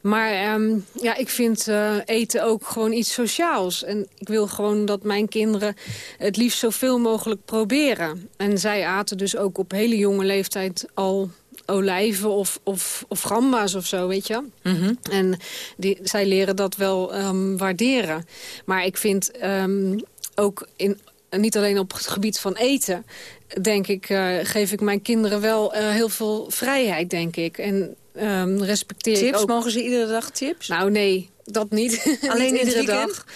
Maar ehm, ja, ik vind eh, eten ook gewoon iets sociaals. En ik wil gewoon dat mijn kinderen het liefst zoveel mogelijk proberen. En zij aten dus ook op hele jonge leeftijd al olijven of, of, of gamba's of zo, weet je. En die, zij leren dat wel ehm, waarderen. Maar ik vind ehm, ook in, niet alleen op het gebied van eten... denk ik, eh, geef ik mijn kinderen wel eh, heel veel vrijheid, denk ik. En ehm, respecteer ik Chips, ook... mogen ze iedere dag chips? Nou, nee, dat niet. <laughs> Alleen Niet iedere dag.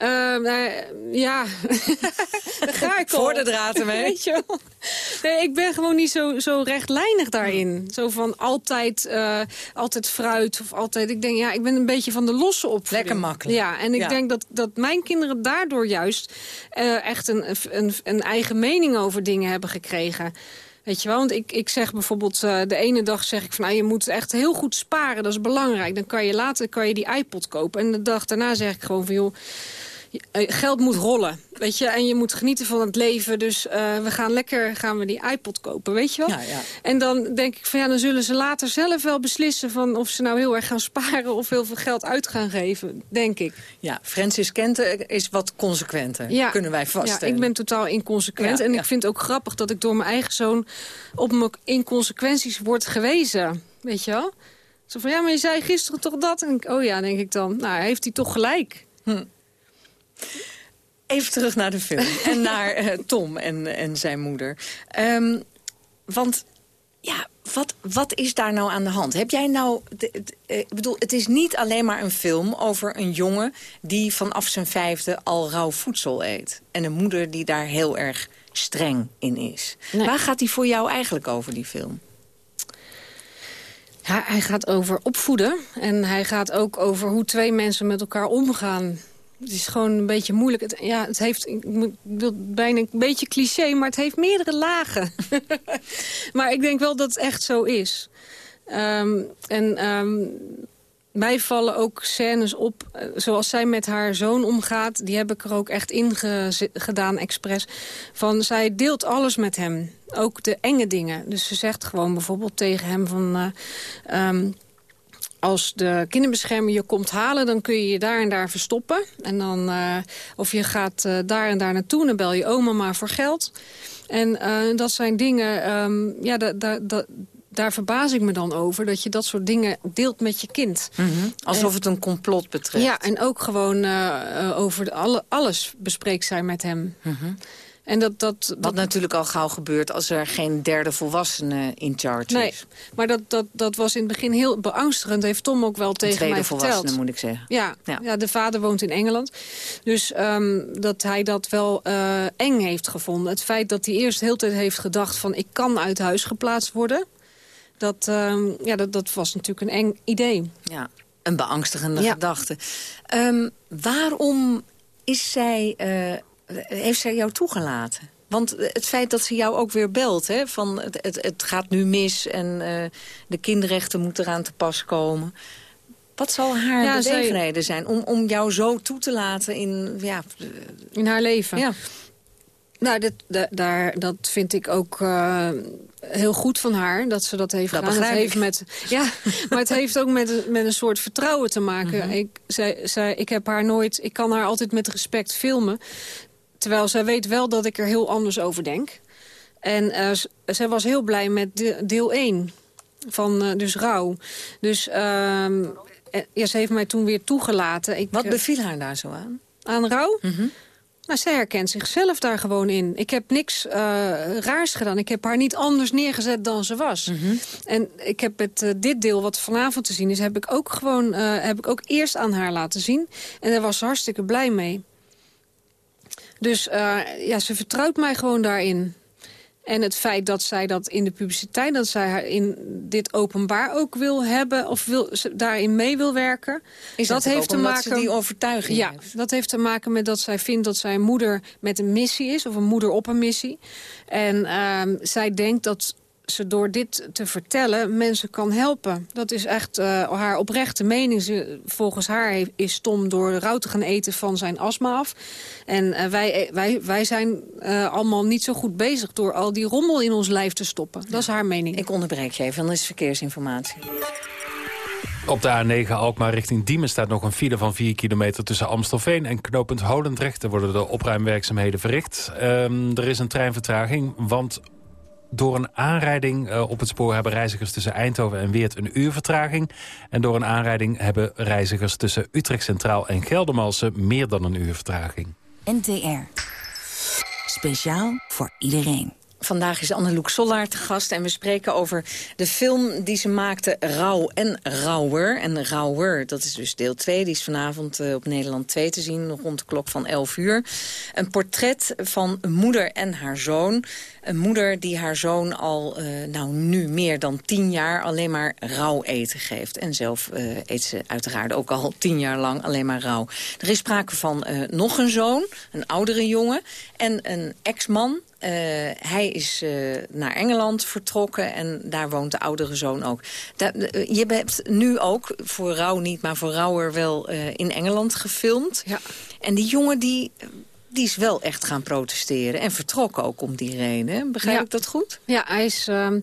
Ehm, nou, ja, daar ga ik al. Voor de draad ermee. <laughs> Weet je wel. Nee, ik ben gewoon niet zo, zo rechtlijnig daarin. Zo van altijd, eh, altijd fruit of altijd... Ik denk, ja, ik ben een beetje van de losse opvoeding. Lekker makkelijk. Ja, en ik Ja. denk dat, dat mijn kinderen daardoor juist... eh, echt een, een, een eigen mening over dingen hebben gekregen. Weet je wel, want ik, ik zeg bijvoorbeeld... eh, de ene dag zeg ik van, nou, je moet echt heel goed sparen. Dat is belangrijk. Dan kan je later kan je die iPod kopen. En de dag daarna zeg ik gewoon van, joh... eh, Geld moet rollen, weet je, en je moet genieten van het leven. Dus eh, we gaan lekker, gaan we die iPod kopen, weet je wel? Ja, ja. En dan denk ik van ja, dan zullen ze later zelf wel beslissen... van of ze nou heel erg gaan sparen of heel veel geld uit gaan geven, denk ik. Ja, Francis Kenten is wat consequenter, Ja. kunnen wij Ja, vaststellen. ik ben totaal inconsequent. Ja, en ja. ik vind het ook grappig dat ik door mijn eigen zoon... op mijn inconsequenties word gewezen, weet je wel? Zo van, ja, maar je zei gisteren toch dat? En ik, oh ja, denk ik dan. Nou, heeft hij toch gelijk. Even terug naar de film <laughs> en naar eh, Tom en, en zijn moeder. Ehm, want ja, wat, wat is daar nou aan de hand? Heb jij nou... de- de- eh, Ik bedoel, het is niet alleen maar een film over een jongen... die vanaf zijn vijfde al rauw voedsel eet. En een moeder die daar heel erg streng in is. Waar gaat die voor jou eigenlijk over, die film? Ja, hij gaat over opvoeden. En hij gaat ook over hoe twee mensen met elkaar omgaan. Het is gewoon een beetje moeilijk. Ja, het heeft, ik wil bijna een beetje cliché, maar het heeft meerdere lagen. <laughs> maar ik denk wel dat het echt zo is. Ehm, en ehm, mij vallen ook scènes op, eh, zoals zij met haar zoon omgaat. Die heb ik er ook echt in gedaan, expres. Van, zij deelt alles met hem. Ook de enge dingen. Dus ze zegt gewoon bijvoorbeeld tegen hem van... eh, ehm, als de kinderbeschermer je komt halen, dan kun je je daar en daar verstoppen. En dan, eh, of je gaat eh, daar en daar naartoe, dan bel je oma maar voor geld. En eh, dat zijn dingen, ehm, ja, da, da, da- daar verbaas ik me dan over... dat je dat soort dingen deelt met je kind. Alsof En- het een complot betreft. Ja, en ook gewoon over de, alle, alles bespreekt zij met hem. En dat, dat, Wat natuurlijk al gauw gebeurt als er geen derde volwassene in charge Nee, is. maar dat, dat, dat was in het begin heel beangstigend. Heeft Tom ook wel tegen tweede mij volwassene, verteld. moet ik zeggen. Ja, Ja. ja. de vader woont in Engeland. Dus ehm, dat hij dat wel eh, eng heeft gevonden. Het feit dat hij eerst de hele tijd heeft gedacht van... ik kan uit huis geplaatst worden. Dat, ehm, ja, dat, dat was natuurlijk een eng idee. Ja, een beangstigende Ja. gedachte. Ehm, waarom is zij, eh, heeft zij jou toegelaten? Want het feit dat ze jou ook weer belt, hè, van het, het, het gaat nu mis en eh, de kinderrechten moeten eraan te pas komen. Wat zal haar Ja, zij- zijn om, om jou zo toe te laten in... Ja, In haar leven. ja. Nou, dat, da- daar, dat vind ik ook eh, heel goed van haar, dat ze dat heeft Dat gedaan. heeft ik. met, <laughs> ja, <laughs> maar het heeft ook met, met een soort vertrouwen te maken. ik, zij, zij, ik heb haar nooit, ik kan haar altijd met respect filmen. Terwijl zij weet wel dat ik er heel anders over denk. En z- zij was heel blij met de- deel 1 van eh, dus rouw. Dus ehm, eh, ja, ze heeft mij toen weer toegelaten. Ik, Wat beviel haar daar zo aan? aan rouw? Nou, zij herkent zichzelf daar gewoon in. Ik heb niks raars gedaan. Ik heb haar niet anders neergezet dan ze was. En ik heb het, dit deel wat vanavond te zien is... heb ik ook gewoon heb ik ook eerst aan haar laten zien. En daar was ze hartstikke blij mee. Dus eh, ja, ze vertrouwt mij gewoon daarin. En het feit dat zij dat in de publiciteit... dat zij haar in dit openbaar ook wil hebben... of wil, ze daarin mee wil werken... Is dat heeft te maken ze die overtuiging ja, heeft? dat heeft te maken met dat zij vindt dat zij een moeder met een missie is... of een moeder op een missie. En ehm, zij denkt dat ze door dit te vertellen mensen kan helpen. Dat is echt eh, haar oprechte mening. Ze, volgens haar heeft- is Tom door rauw te gaan eten van zijn astma af. En eh, wij, wij, wij zijn eh, allemaal niet zo goed bezig... door al die rommel in ons lijf te stoppen. Dat is haar mening. Ik onderbreek je even, dan is verkeersinformatie. Op de A9 Alkmaar richting Diemen staat nog een file van 4 kilometer tussen Amstelveen en knooppunt Holendrecht. Er worden de opruimwerkzaamheden verricht. Ehm, er is een treinvertraging, want door een aanrijding eh, op het spoor hebben reizigers tussen Eindhoven en Weert een uur vertraging. En door een aanrijding hebben reizigers tussen Utrecht Centraal en Geldermalsen meer dan een uur vertraging. NTR. Speciaal voor iedereen. Vandaag is Anneloek Sollaar te gast en we spreken over de film die ze maakte Rauw en Rauwer. En Rauwer, dat is dus deel 2, die is vanavond eh, op Nederland 2 te zien, rond de klok van 11 uur. Een portret van een moeder en haar zoon. Een moeder die haar zoon al, eh, nou nu meer dan 10 jaar, alleen maar rauw eten geeft. En zelf eh, eet ze uiteraard ook al 10 jaar lang alleen maar rauw. Er is sprake van nog een zoon, een oudere jongen en een ex-man. Eh, hij is eh, naar Engeland vertrokken en daar woont de oudere zoon ook. Da- eh, je hebt nu ook, voor Rauw niet, maar voor Rauwer wel in Engeland gefilmd. Ja. En die jongen die, die is wel echt gaan protesteren en vertrokken ook om die reden. Begrijp Ja. ik dat goed? Ja, hij is... ehm,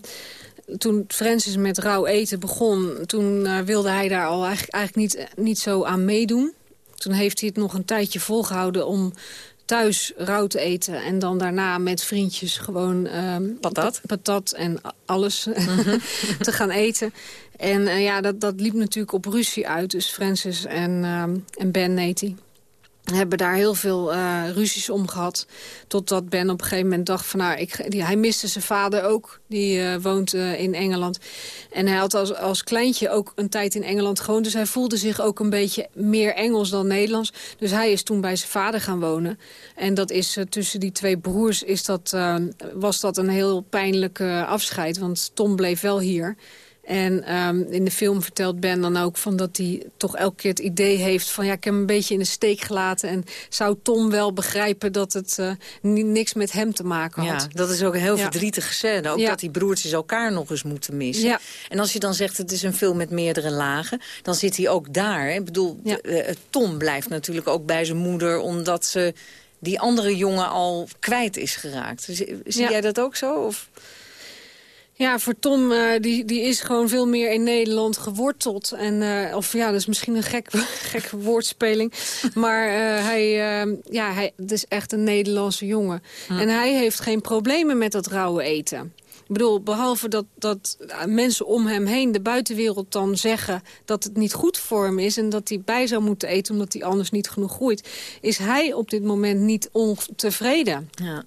toen Francis met rauw eten begon... toen wilde hij daar al eigenlijk, eigenlijk niet, niet zo aan meedoen. Toen heeft hij het nog een tijdje volgehouden om thuis rauw te eten... en dan daarna met vriendjes gewoon... ehm, Patat? pa- patat en alles <laughs> te gaan eten. En eh, ja, dat, dat liep natuurlijk op ruzie uit. Dus Francis en, ehm, en Ben heet hij hebben daar heel veel eh, ruzies om gehad. Totdat Ben op een gegeven moment dacht van... nou, ik, hij miste zijn vader ook. Die eh, woont eh, in Engeland. En hij had als, als kleintje ook een tijd in Engeland gewoond. Dus hij voelde zich ook een beetje meer Engels dan Nederlands. Dus hij is toen bij zijn vader gaan wonen. En dat is tussen die twee broers is dat, was dat een heel pijnlijk eh, afscheid. Want Tom bleef wel hier. En ehm, in de film vertelt Ben dan ook van dat hij toch elke keer het idee heeft van ja, ik heb hem een beetje in de steek gelaten. En zou Tom wel begrijpen dat het eh, ni- niks met hem te maken had. Ja, dat is ook een heel Ja. verdrietige scène. Ook Ja. dat die broertjes elkaar nog eens moeten missen. Ja. En als je dan zegt het is een film met meerdere lagen... dan zit hij ook daar. Hè? Ik bedoel, de- eh, Tom blijft natuurlijk ook bij zijn moeder... omdat ze die andere jongen al kwijt is geraakt. Zie, zie jij dat ook zo? Of? Ja, voor Tom, eh, die, die is gewoon veel meer in Nederland geworteld. En, eh, of ja, dat is misschien een gek, <laughs> gekke woordspeling. Maar eh, hij, eh, ja, hij het is echt een Nederlandse jongen. En hij heeft geen problemen met dat rauwe eten. Ik bedoel, behalve dat, dat mensen om hem heen, de buitenwereld dan zeggen... dat het niet goed voor hem is en dat hij bij zou moeten eten... omdat hij anders niet genoeg groeit... is hij op dit moment niet ontevreden. Ja.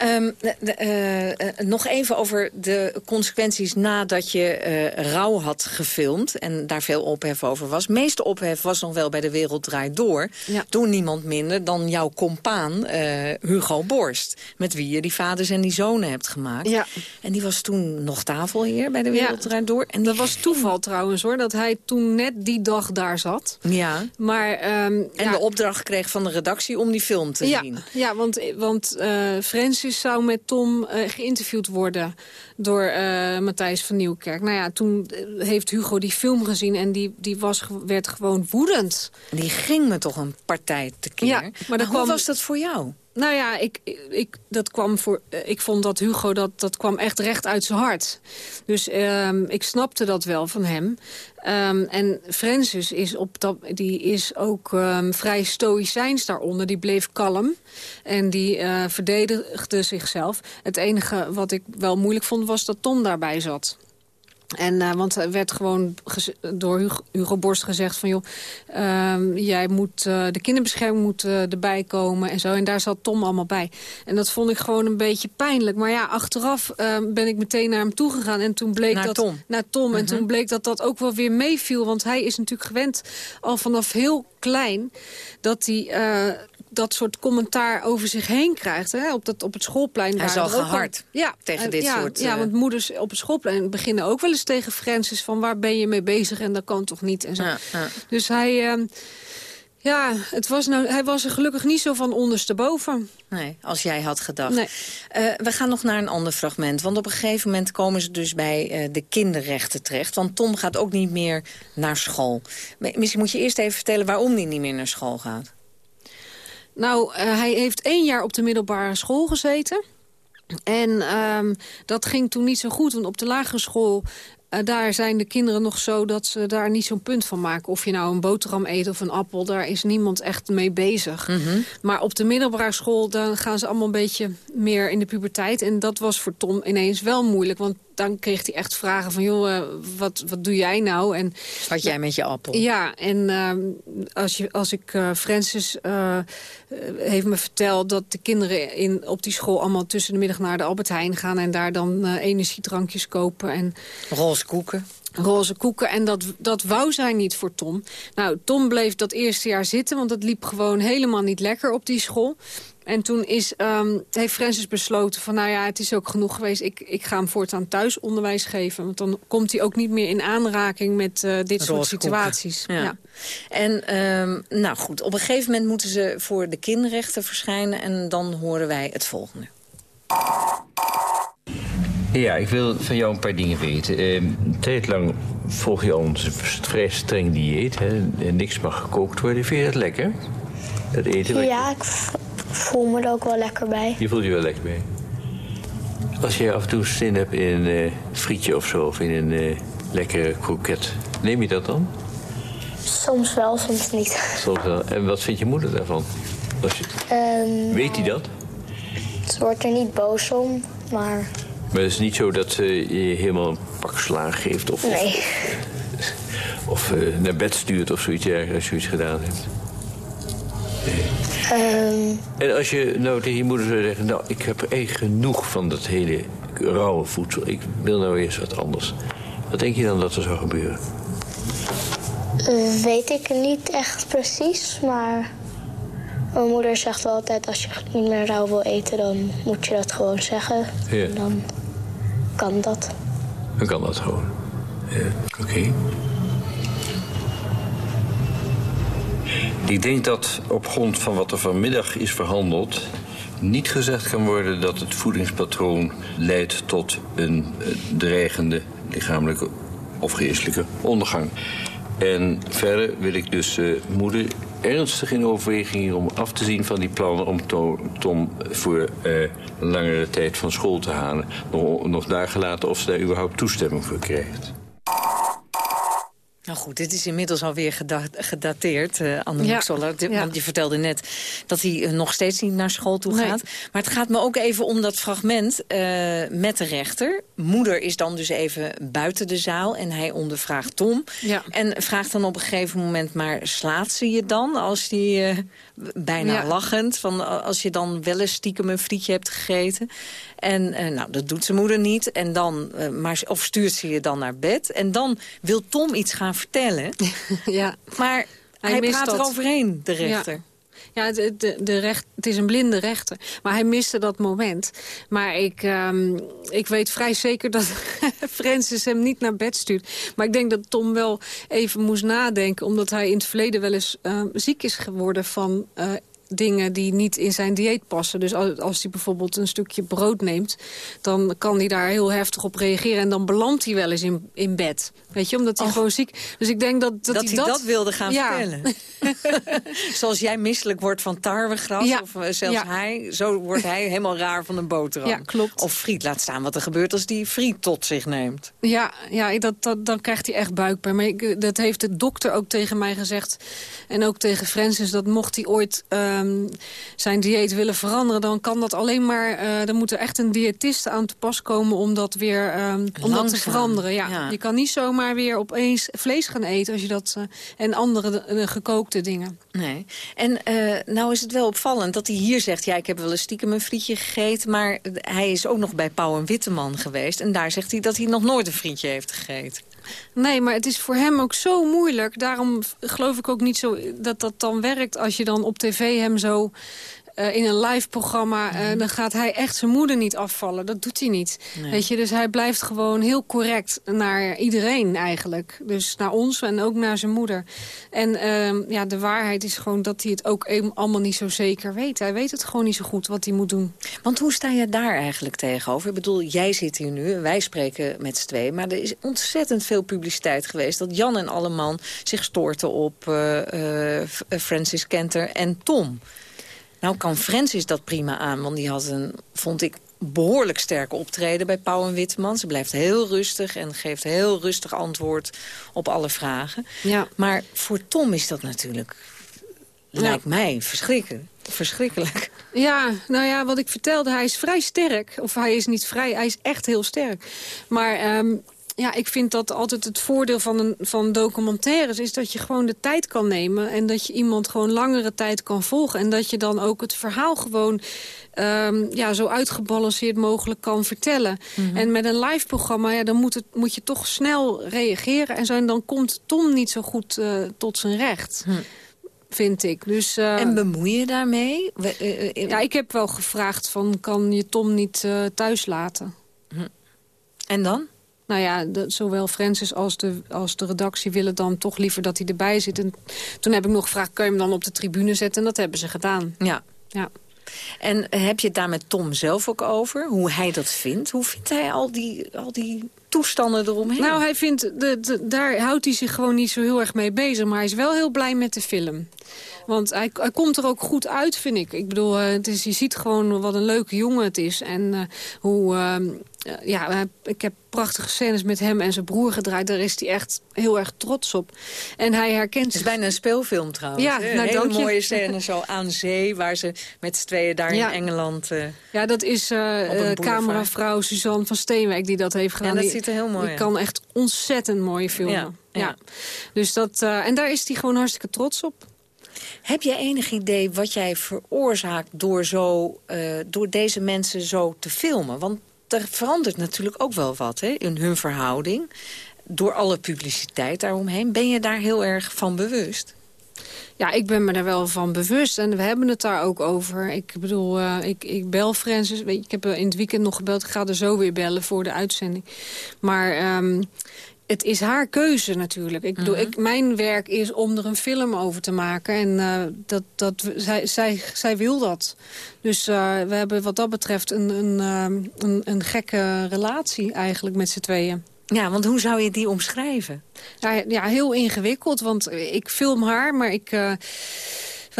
Ehm, de- de, eh, eh, nog even over de consequenties nadat je eh rouw had gefilmd... en daar veel ophef over was. meeste ophef was nog wel bij De Wereld Draait Door... door niemand minder dan jouw compaan eh, Hugo Borst... met wie je die vaders en die zonen hebt gemaakt. Ja. En die was toen nog tafelheer bij De Wereld Draait Door. En dat was toeval trouwens hoor, dat hij toen net die dag daar zat. Ja. Maar, ehm, En de opdracht kreeg van de redactie om die film te zien. Ja, want, want eh, Zou met Tom eh, geïnterviewd worden door eh, Matthijs van Nieuwkerk. Nou ja, toen eh, heeft Hugo die film gezien en die, die was, werd gewoon woedend. Die ging me toch een partij tekeer. Ja, maar, hoe kwam, was dat voor jou? Nou ja, ik, ik, dat kwam voor, eh, ik vond dat Hugo, dat, dat kwam echt recht uit zijn hart. Dus ehm, ik snapte dat wel van hem. Ehm, en Francis is, op dat, die is ook um, vrij stoïcijns daaronder. Die bleef kalm en die uh, verdedigde zichzelf. Het enige wat ik wel moeilijk vond was dat Tom daarbij zat. En, uh, want er werd gewoon door Hugo, Hugo, Borst gezegd van... joh, uh, jij moet, uh, de kinderbescherming moet uh, erbij komen en zo. En daar zat Tom allemaal bij. En dat vond ik gewoon een beetje pijnlijk. Maar ja, achteraf ehm, ben ik meteen naar hem toegegaan. En toen bleek naar dat... Tom. Naar Tom. En toen bleek dat dat ook wel weer meeviel. Want hij is natuurlijk gewend al vanaf heel klein... dat hij dat soort commentaar over zich heen krijgt. Hè? Op, dat, op het schoolplein. Hij is al gehard al, ja, tegen dit ja, soort... Ja, uh... want moeders op het schoolplein beginnen ook wel eens tegen Francis... van waar ben je mee bezig en dat kan toch niet. En zo. Ja, ja. Dus hij... Uh, ja, het was nou, hij was er gelukkig niet zo van ondersteboven. Nee, als jij had gedacht. Nee. Uh, we gaan nog naar een ander fragment. Want op een gegeven moment komen ze dus bij uh, de kinderrechten terecht. Want Tom gaat ook niet meer naar school. Misschien moet je eerst even vertellen waarom hij niet meer naar school gaat. Nou, uh, hij heeft één jaar op de middelbare school gezeten. En um, dat ging toen niet zo goed, want op de lagere school... Uh, daar zijn de kinderen nog zo dat ze daar niet zo'n punt van maken. Of je nou een boterham eet of een appel, daar is niemand echt mee bezig. Mm -hmm. Maar op de middelbare school dan gaan ze allemaal een beetje meer in de puberteit. En dat was voor Tom ineens wel moeilijk, want dan kreeg hij echt vragen van... joh, wat, wat doe jij nou? En, wat jij met je appel? Ja, en uh, als, je, als ik... Uh, Francis heeft me verteld dat de kinderen in, op die school... allemaal tussen de middag naar de Albert Heijn gaan... en daar dan energiedrankjes kopen. En, roze koeken. Roze koeken. En dat, dat wou zij niet voor Tom. Nou, Tom bleef dat eerste jaar zitten... want het liep gewoon helemaal niet lekker op die school... En toen is, um, heeft Francis besloten van, nou ja, het is ook genoeg geweest. Ik, ik ga hem voortaan thuis onderwijs geven. Want dan komt hij ook niet meer in aanraking met uh, dit soort situaties. Ja. ja. En um, nou goed, op een gegeven moment moeten ze voor de kinderrechten verschijnen. En dan horen wij het volgende. Ja, ik wil van jou een paar dingen weten. Uh, een tijd lang volg je al een vrij streng dieet. Hè? Niks mag gekookt worden. Vind je dat lekker? Dat eten? Ja, ik voel me er ook wel lekker bij. Je voelt je wel lekker bij. Als je af en toe zin hebt in een uh, frietje of zo, of in een uh, lekkere kroket, neem je dat dan? Soms wel, soms niet. Soms wel. En wat vindt je moeder daarvan? Als je... um, Weet hij dat? Ze wordt er niet boos om, maar... Maar het is niet zo dat ze je helemaal een pak sla geeft of, nee. of, of uh, naar bed stuurt of zoiets ergens als je iets gedaan hebt? Um... En als je nou tegen je moeder zou zeggen... nou, ik heb echt genoeg van dat hele rauwe voedsel. Ik wil nou eens wat anders. Wat denk je dan dat er zou gebeuren? Uh, weet ik niet echt precies, maar... Mijn moeder zegt wel altijd, als je niet meer rauw wil eten... dan moet je dat gewoon zeggen. Ja. En dan kan dat. Dan kan dat gewoon. Ja, oké. Okay. Ik denk dat op grond van wat er vanmiddag is verhandeld... niet gezegd kan worden dat het voedingspatroon leidt tot een dreigende lichamelijke of geestelijke ondergang. En verder wil ik dus uh, moeder ernstig in overweging om af te zien van die plannen om Tom voor uh, langere tijd van school te halen. Nog, nog gelaten of ze daar überhaupt toestemming voor krijgt. Nou goed, dit is inmiddels alweer geda gedateerd, uh, Anne ja, Soller. ja. Want je vertelde net dat hij uh, nog steeds niet naar school toe gaat. Maar het gaat me ook even om dat fragment uh, met de rechter. Moeder is dan dus even buiten de zaal en hij ondervraagt Tom. Ja. En vraagt dan op een gegeven moment, maar slaat ze je dan? Als die bijna Ja. lachend, van als je dan wel eens stiekem een frietje hebt gegeten. En uh, nou, dat doet zijn moeder niet. En dan, uh, maar, of stuurt ze je dan naar bed. En dan wil Tom iets gaan vertellen. <laughs> ja. Maar hij, praat dat. eroverheen, de rechter. Ja. Ja, de, de, recht, het is een blinde rechter. Maar hij miste dat moment. Maar ik, um, ik weet vrij zeker dat <laughs> Francis hem niet naar bed stuurt. Maar ik denk dat Tom wel even moest nadenken... omdat hij in het verleden wel eens uh, ziek is geworden van... Uh, dingen die niet in zijn dieet passen. Dus als, als hij bijvoorbeeld een stukje brood neemt... dan kan hij daar heel heftig op reageren. En dan belandt hij wel eens in, in bed. Weet je, omdat hij gewoon ziek... Dus ik denk dat, dat, dat hij dat... dat wilde gaan ja. vertellen. <laughs> Zoals jij misselijk wordt van tarwegras, Ja. of eh, zelfs Ja. hij... zo wordt hij helemaal raar van een boterham. Ja, klopt. Of friet, laat staan wat er gebeurt als die friet tot zich neemt. Ja, ja dat, dat, dan krijgt hij echt buikpijn. Maar ik, dat heeft de dokter ook tegen mij gezegd. En ook tegen Francis, dat mocht hij ooit ehm, zijn dieet willen veranderen... dan kan dat alleen maar... eh er moet er echt een diëtist aan te pas komen om dat weer ehm, om dat te veranderen. Ja. ja. Je kan niet zomaar weer opeens vlees gaan eten als je dat, eh, en andere gekookte dingen. Nee. En eh, nou is het wel opvallend dat hij hier zegt... ja, ik heb wel een stiekem een frietje gegeten... maar hij is ook nog bij Pauw en Witteman geweest... en daar zegt hij dat hij nog nooit een frietje heeft gegeten. Nee, maar het is voor hem ook zo moeilijk. Daarom geloof ik ook niet zo dat dat dan werkt als je dan op tv hem zo... eh, in een live programma, eh, dan gaat hij echt zijn moeder niet afvallen. Dat doet hij niet. Nee. Weet je, dus hij blijft gewoon heel correct naar iedereen eigenlijk. Dus naar ons en ook naar zijn moeder. En ehm, ja, de waarheid is gewoon dat hij het ook even allemaal niet zo zeker weet. Hij weet het gewoon niet zo goed wat hij moet doen. Want hoe sta je daar eigenlijk tegenover? Ik bedoel, jij zit hier nu en wij spreken met z'n tweeën... maar er is ontzettend veel publiciteit geweest... dat Jan en Alleman zich stoorten op eh, Francis Kenter en Tom. Nou kan Francis dat prima aan, want die had een, vond ik behoorlijk sterke optreden bij Pauw en Witteman. Ze blijft heel rustig en geeft heel rustig antwoord op alle vragen. Ja. Maar voor Tom is dat natuurlijk, lijkt mij, verschrikkelijk. verschrikkelijk. Ja, nou ja, wat ik vertelde, hij is vrij sterk. Of hij is niet vrij, hij is echt heel sterk. Maar ehm, ja, ik vind dat altijd het voordeel van, een, van documentaires... is dat je gewoon de tijd kan nemen... en dat je iemand gewoon langere tijd kan volgen. En dat je dan ook het verhaal gewoon... ehm, ja, zo uitgebalanceerd mogelijk kan vertellen. En met een live programma, ja, dan moet, het, moet je toch snel reageren. En, zo, en dan komt Tom niet zo goed eh, tot zijn recht. Vind ik. Dus, eh, En bemoei je daarmee? We- eh, ja, ik heb wel gevraagd van, kan je Tom niet thuis laten? En dan? Nou ja, de- zowel Francis als de, als de redactie willen dan toch liever dat hij erbij zit. En toen heb ik nog gevraagd, kan je hem dan op de tribune zetten? En dat hebben ze gedaan. Ja. Ja. En heb je het daar met Tom zelf ook over? Hoe hij dat vindt? Hoe vindt hij al die, al die toestanden eromheen? Nou, hij vindt, de, de- daar houdt hij zich gewoon niet zo heel erg mee bezig. Maar hij is wel heel blij met de film. Want hij, hij komt er ook goed uit, vind ik. Ik bedoel, eh, het is, je ziet gewoon wat een leuke jongen het is. En eh, hoe... ehm, eh, ja, ik heb prachtige scènes met hem en zijn broer gedraaid. Daar is hij echt heel erg trots op. En hij herkent Het is bijna een speelfilm trouwens. Ja, nou, een hele mooie scène zo aan zee... waar ze met z'n tweeën daar Ja. in Engeland... Ja, dat is boulevard. cameravrouw Suzanne van Steenwijk die dat heeft gedaan. Ja, dat Die- ziet er heel mooi Die uit. kan echt ontzettend mooi filmen. Ja, Ja, ja. Dus dat, en daar is hij gewoon hartstikke trots op. Heb je enig idee wat jij veroorzaakt door, zo, eh, door deze mensen zo te filmen? Want er verandert natuurlijk ook wel wat hè, in hun verhouding. Door alle publiciteit daaromheen. Ben je daar heel erg van bewust? Ja, ik ben me daar wel van bewust en we hebben het daar ook over. Ik bedoel, eh, ik, ik bel Francis. Ik heb eh, in het weekend nog gebeld. Ik ga er zo weer bellen voor de uitzending. Maar ehm, het is haar keuze natuurlijk. Ik bedoel, ik, mijn werk is om er een film over te maken. En eh, dat, dat, zij, zij, zij wil dat. Dus eh, we hebben wat dat betreft een, een, ehm, een, een gekke relatie eigenlijk met z'n tweeën. Ja, want hoe zou je die omschrijven? Ja, ja, heel ingewikkeld, want ik film haar, maar ik...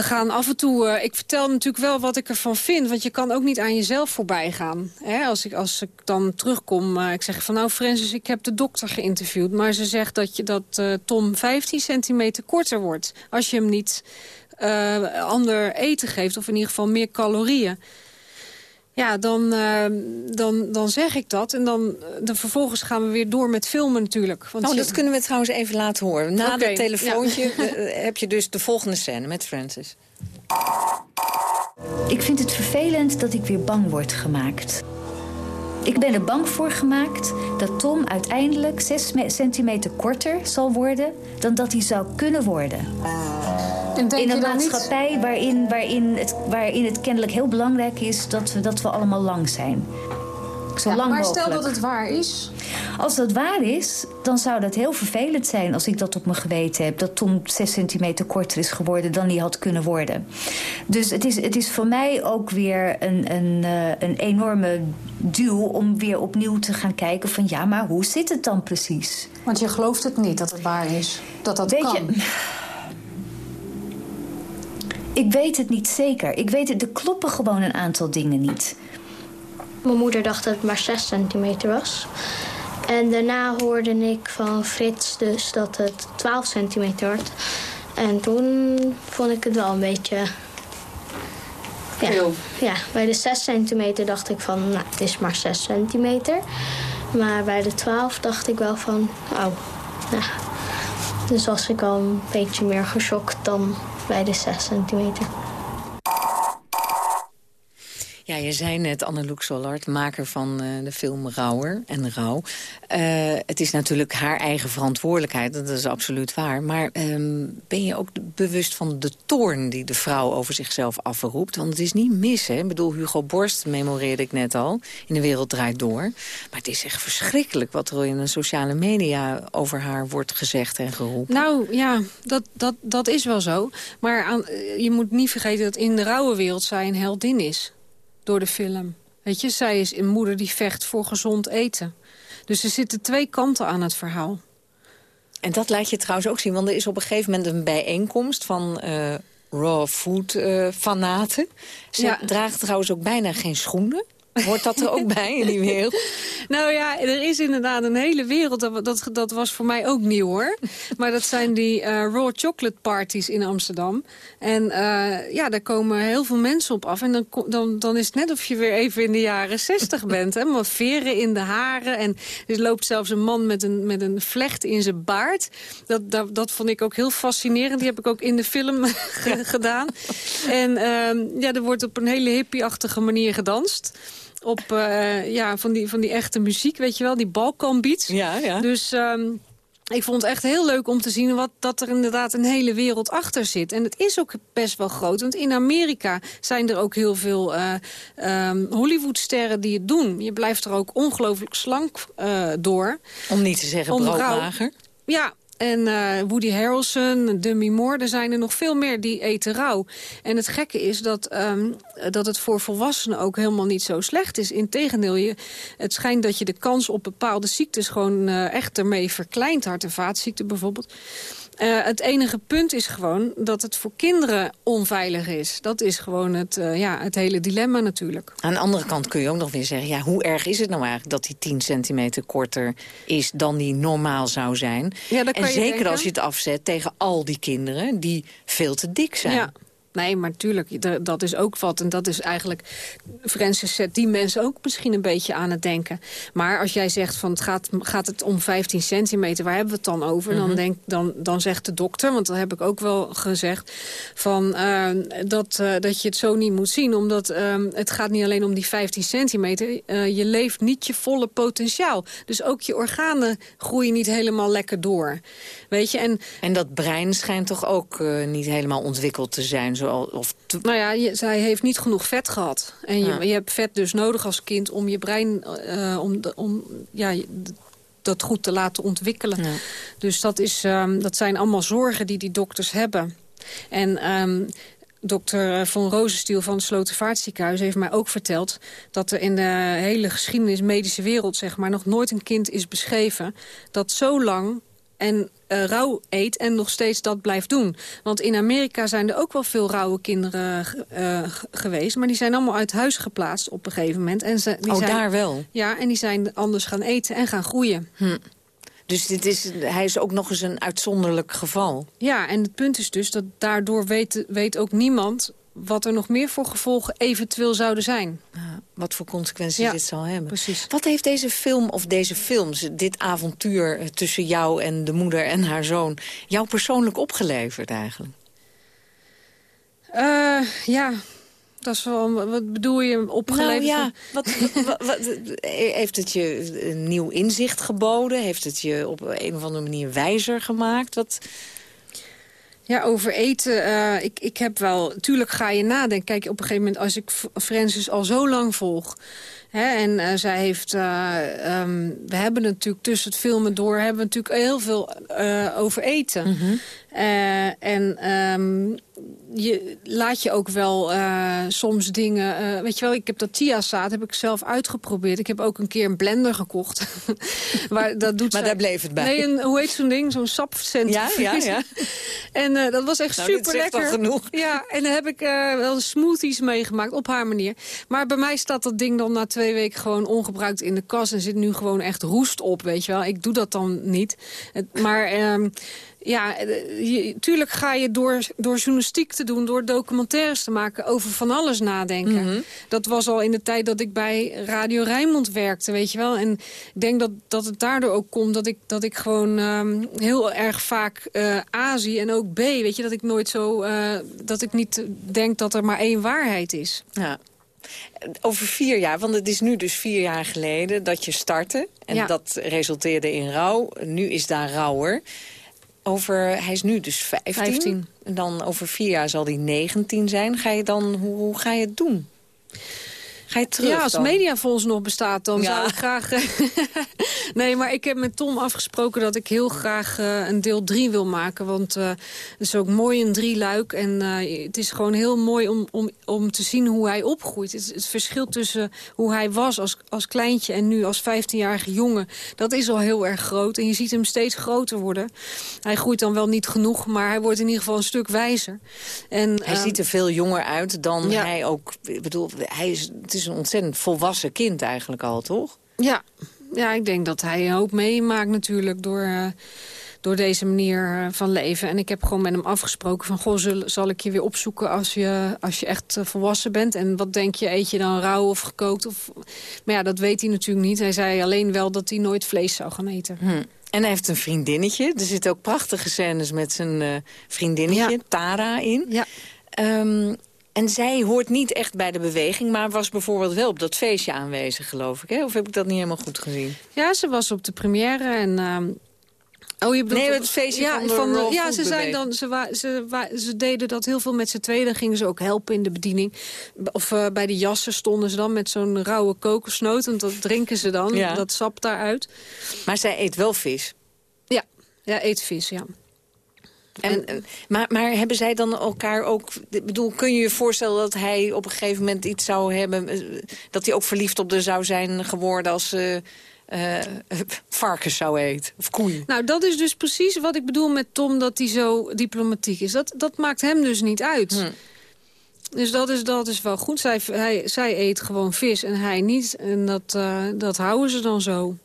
we gaan af en toe... eh, ik vertel natuurlijk wel wat ik ervan vind. Want je kan ook niet aan jezelf voorbij gaan. Hè? Als, ik, als ik dan terugkom, eh, ik zeg van... nou Francis, ik heb de dokter geïnterviewd. Maar ze zegt dat, je, dat eh, Tom 15 centimeter korter wordt. Als je hem niet ander eten geeft. Of in ieder geval meer calorieën. Ja, dan, eh, dan, dan zeg ik dat. En dan, eh, dan vervolgens gaan we weer door met filmen natuurlijk. Want Oh, je- dat kunnen we trouwens even laten horen. Na Oké, het telefoontje ja. eh, heb je dus de volgende scène met Francis. Ik vind het vervelend dat ik weer bang word gemaakt. Ik ben er bang voor gemaakt dat Tom uiteindelijk 6 centimeter korter zal worden dan dat hij zou kunnen worden. En in een maatschappij waarin, waarin, het, waarin het kennelijk heel belangrijk is dat we, dat we allemaal lang zijn. Zo Ja, lang maar mogelijk. stel dat het waar is. Als dat waar is, dan zou dat heel vervelend zijn... als ik dat op mijn geweten heb. Dat Tom 6 centimeter korter is geworden dan hij had kunnen worden. Dus het is, het is voor mij ook weer een, een, eh, een enorme duw... om weer opnieuw te gaan kijken van... ja, maar hoe zit het dan precies? Want je gelooft het niet dat het waar is. Dat dat Weet kan. je, ik weet het niet zeker. Ik weet het, er kloppen gewoon een aantal dingen niet. Mijn moeder dacht dat het maar 6 centimeter was. En daarna hoorde ik van Frits dus dat het 12 centimeter werd. En toen vond ik het wel een beetje... Ja, ja, bij de 6 centimeter dacht ik van, nou, het is maar 6 centimeter. Maar bij de 12 dacht ik wel van, oh, ja. Dus was ik al een beetje meer geschokt dan bij de 6 centimeter. Ja, je zei net, Anneloek Sollard, maker van eh, de film Rauwer en Rauw. Eh, het is natuurlijk haar eigen verantwoordelijkheid, dat is absoluut waar. Maar ehm, ben je ook bewust van de toorn die de vrouw over zichzelf afroept? Want het is niet mis, hè? Ik bedoel, Hugo Borst memoreerde ik net al. In de wereld draait door. Maar het is echt verschrikkelijk wat er in de sociale media over haar wordt gezegd en geroepen. Nou ja, dat, dat, dat is wel zo. Maar eh, je moet niet vergeten dat in de rauwe wereld zij een heldin is. Door de film. Weet je, zij is een moeder die vecht voor gezond eten. Dus er zitten twee kanten aan het verhaal. En dat laat je trouwens ook zien, want er is op een gegeven moment een bijeenkomst van eh, raw food eh, fanaten. Ze Ja. draagt trouwens ook bijna geen schoenen. Hoort dat er ook <laughs> bij in die wereld? Nou ja, er is inderdaad een hele wereld. Dat, dat, dat was voor mij ook nieuw hoor. Maar dat zijn die eh, raw chocolate parties in Amsterdam. En eh, ja, daar komen heel veel mensen op af. En dan, dan, dan is het net of je weer even in de jaren zestig bent. Hè? Maar veren in de haren. En er loopt zelfs een man met een, met een vlecht in zijn baard. Dat, dat, dat vond ik ook heel fascinerend. Die heb ik ook in de film <laughs> ge- gedaan. En ehm, ja, er wordt op een hele hippie-achtige manier gedanst op eh, ja, van, die, van die echte muziek, weet je wel, die Balkanbeats. Ja, ja. Dus ehm, ik vond het echt heel leuk om te zien wat, dat er inderdaad een hele wereld achter zit. En het is ook best wel groot, want in Amerika zijn er ook heel veel eh, ehm, Hollywoodsterren die het doen. Je blijft er ook ongelooflijk slank eh, door. Om niet te zeggen Om broodmager. Ja, en eh, Woody Harrelson, Demi Moore, er zijn er nog veel meer die eten rauw. En het gekke is dat, ehm, dat het voor volwassenen ook helemaal niet zo slecht is. Integendeel, je, het schijnt dat je de kans op bepaalde ziektes gewoon eh, echt ermee verkleint. Hart- en vaatziekten bijvoorbeeld. Eh, het enige punt is gewoon dat het voor kinderen onveilig is. Dat is gewoon het, eh, ja, het hele dilemma natuurlijk. Aan de andere kant kun je ook nog weer zeggen... Ja, hoe erg is het nou eigenlijk dat die 10 centimeter korter is... dan die normaal zou zijn? Ja, dat kan en zeker denken. als je het afzet tegen al die kinderen... die veel te dik zijn. Ja. Nee, maar tuurlijk, dat is ook wat. En dat is eigenlijk... Francis zet die mensen ook misschien een beetje aan het denken. Maar als jij zegt van het gaat, gaat het om 15 centimeter... waar hebben we het dan over? Mhm. dan, denk, dan, dan zegt de dokter, want dat heb ik ook wel gezegd... Van, eh, dat, eh, dat je het zo niet moet zien. Omdat eh, het gaat niet alleen om die 15 centimeter. Eh, je leeft niet je volle potentiaal. Dus ook je organen groeien niet helemaal lekker door. Weet je, en... En dat brein schijnt toch ook eh, niet helemaal ontwikkeld te zijn. Of te- Nou ja, je, zij heeft niet genoeg vet gehad. En je, Ja. je hebt vet dus nodig als kind om je brein... eh, om, de- om ja, dat goed te laten ontwikkelen. Dus dat, is, ehm, dat zijn allemaal zorgen die die dokters hebben. En... ehm Dokter Van Rozenstiel van het Slotervaartziekenhuis heeft mij ook verteld... dat er in de hele geschiedenis, medische wereld, zeg maar... nog nooit een kind is beschreven dat zo lang en eh, rauw eet en nog steeds dat blijft doen. Want in Amerika zijn er ook wel veel rauwe kinderen eh, g- geweest... maar die zijn allemaal uit huis geplaatst op een gegeven moment. En ze, die Oh, zijn, daar wel? Ja, en die zijn anders gaan eten en gaan groeien. Hm. Dus dit is, hij is ook nog eens een uitzonderlijk geval. Ja, en het punt is dus dat daardoor weet, weet ook niemand... wat er nog meer voor gevolgen eventueel zouden zijn. Wat voor consequenties Ja, dit zal hebben. precies. Wat heeft deze film of deze films, dit avontuur eh, tussen jou en de moeder en haar zoon... jou persoonlijk opgeleverd eigenlijk? Eh, ja, dat is wel... Wat bedoel je, opgeleverd? Nou ja, wat, wat, wat- heeft het je een nieuw inzicht geboden? Heeft het je op een of andere manier wijzer gemaakt? Wat... Ja, over eten. eh, ik, ik heb wel... Tuurlijk ga je nadenken. Kijk, op een gegeven moment, als ik Francis al zo lang volg... En uh, zij heeft, uh, um, we hebben natuurlijk tussen het filmen door, hebben we natuurlijk heel veel uh, over eten. Mm -hmm. en um, je laat je ook wel soms dingen... Weet je wel, ik heb dat chiazaad heb ik zelf uitgeprobeerd. Ik heb ook een keer een blender gekocht. <laughs> maar dat doet maar zij... daar bleef het bij. Nee, een, hoe heet zo'n ding? Zo'n sapcentrifuge. Ja, ja, ja. <laughs> en dat was echt nou, super lekker. genoeg. Ja, en dan heb ik wel smoothies meegemaakt op haar manier. Maar bij mij staat dat ding dan na twee weken gewoon ongebruikt in de kast... en zit nu gewoon echt roest op, weet je wel. Ik doe dat dan niet. Maar... Ehm, ja, je, tuurlijk ga je door, door journalistiek te doen... door documentaires te maken, over van alles nadenken. Mm -hmm. Dat was al in de tijd dat ik bij Radio Rijnmond werkte, weet je wel. En ik denk dat, dat het daardoor ook komt dat ik, dat ik gewoon um, heel erg vaak uh, A zie en ook B. Weet je, dat ik nooit zo... Uh, dat ik niet denk dat er maar één waarheid is. Ja. Over vier jaar, want het is nu dus vier jaar geleden dat je startte. En ja. dat resulteerde in rouw. Nu is daar rouwer over, hij is nu dus 15. 15. En dan over vier jaar zal hij 19 zijn. Ga je dan, hoe, hoe ga je het doen? Ga je terug Ja, als dan? Mediafonds nog bestaat, dan ja. zou ik graag... <laughs> nee, maar ik heb met Tom afgesproken dat ik heel graag uh, een deel 3 wil maken. Want uh, het is ook mooi een drie luik. En uh, het is gewoon heel mooi om, om, om te zien hoe hij opgroeit. Het, het verschil tussen hoe hij was als, als kleintje en nu als 15-jarige jongen... dat is al heel erg groot. En je ziet hem steeds groter worden. Hij groeit dan wel niet genoeg, maar hij wordt in ieder geval een stuk wijzer. En, hij ziet er veel jonger uit dan ja. hij ook... Ik bedoel, hij is, het is een ontzettend volwassen kind eigenlijk al, toch? Ja, ja ik denk dat hij een hoop meemaakt natuurlijk door, uh, door deze manier uh, van leven. En ik heb gewoon met hem afgesproken van... goh, zal, zal ik je weer opzoeken als je, als je echt uh, volwassen bent? En wat denk je, eet je dan rauw of gekookt? Of... Maar ja, dat weet hij natuurlijk niet. Hij zei alleen wel dat hij nooit vlees zou gaan eten. Hm. En hij heeft een vriendinnetje. Er zitten ook prachtige scènes met zijn vriendinnetje, ja. Tara, in. Ja. Um, en zij hoort niet echt bij de beweging... maar was bijvoorbeeld wel op dat feestje aanwezig, geloof ik. Hè? Of heb ik dat niet helemaal goed gezien? Ja, ze was op de première en... Uh... Oh, je bedoelt nee, het feestje ja, van de, van de Ja, ze, zijn dan, ze, wa, ze, wa, ze deden dat heel veel met z'n tweeën. Dan gingen ze ook helpen in de bediening. Of uh, bij de jassen stonden ze dan met zo'n rauwe kokosnoot. Want dat drinken ze dan, ja. dat sap daaruit. Maar zij eet wel vis? Ja, ja eet vis, ja. En, en, maar, maar hebben zij dan elkaar ook... Ik bedoel, kun je je voorstellen dat hij op een gegeven moment iets zou hebben... dat hij ook verliefd op de zou zijn geworden als... Uh, uh, <laughs> varkens zou eten, of koeien. Nou, dat is dus precies wat ik bedoel met Tom, dat hij zo diplomatiek is. Dat, dat maakt hem dus niet uit. Hm. Dus dat is, dat is wel goed. Zij, hij, zij eet gewoon vis en hij niet. En dat, uh, dat houden ze dan zo.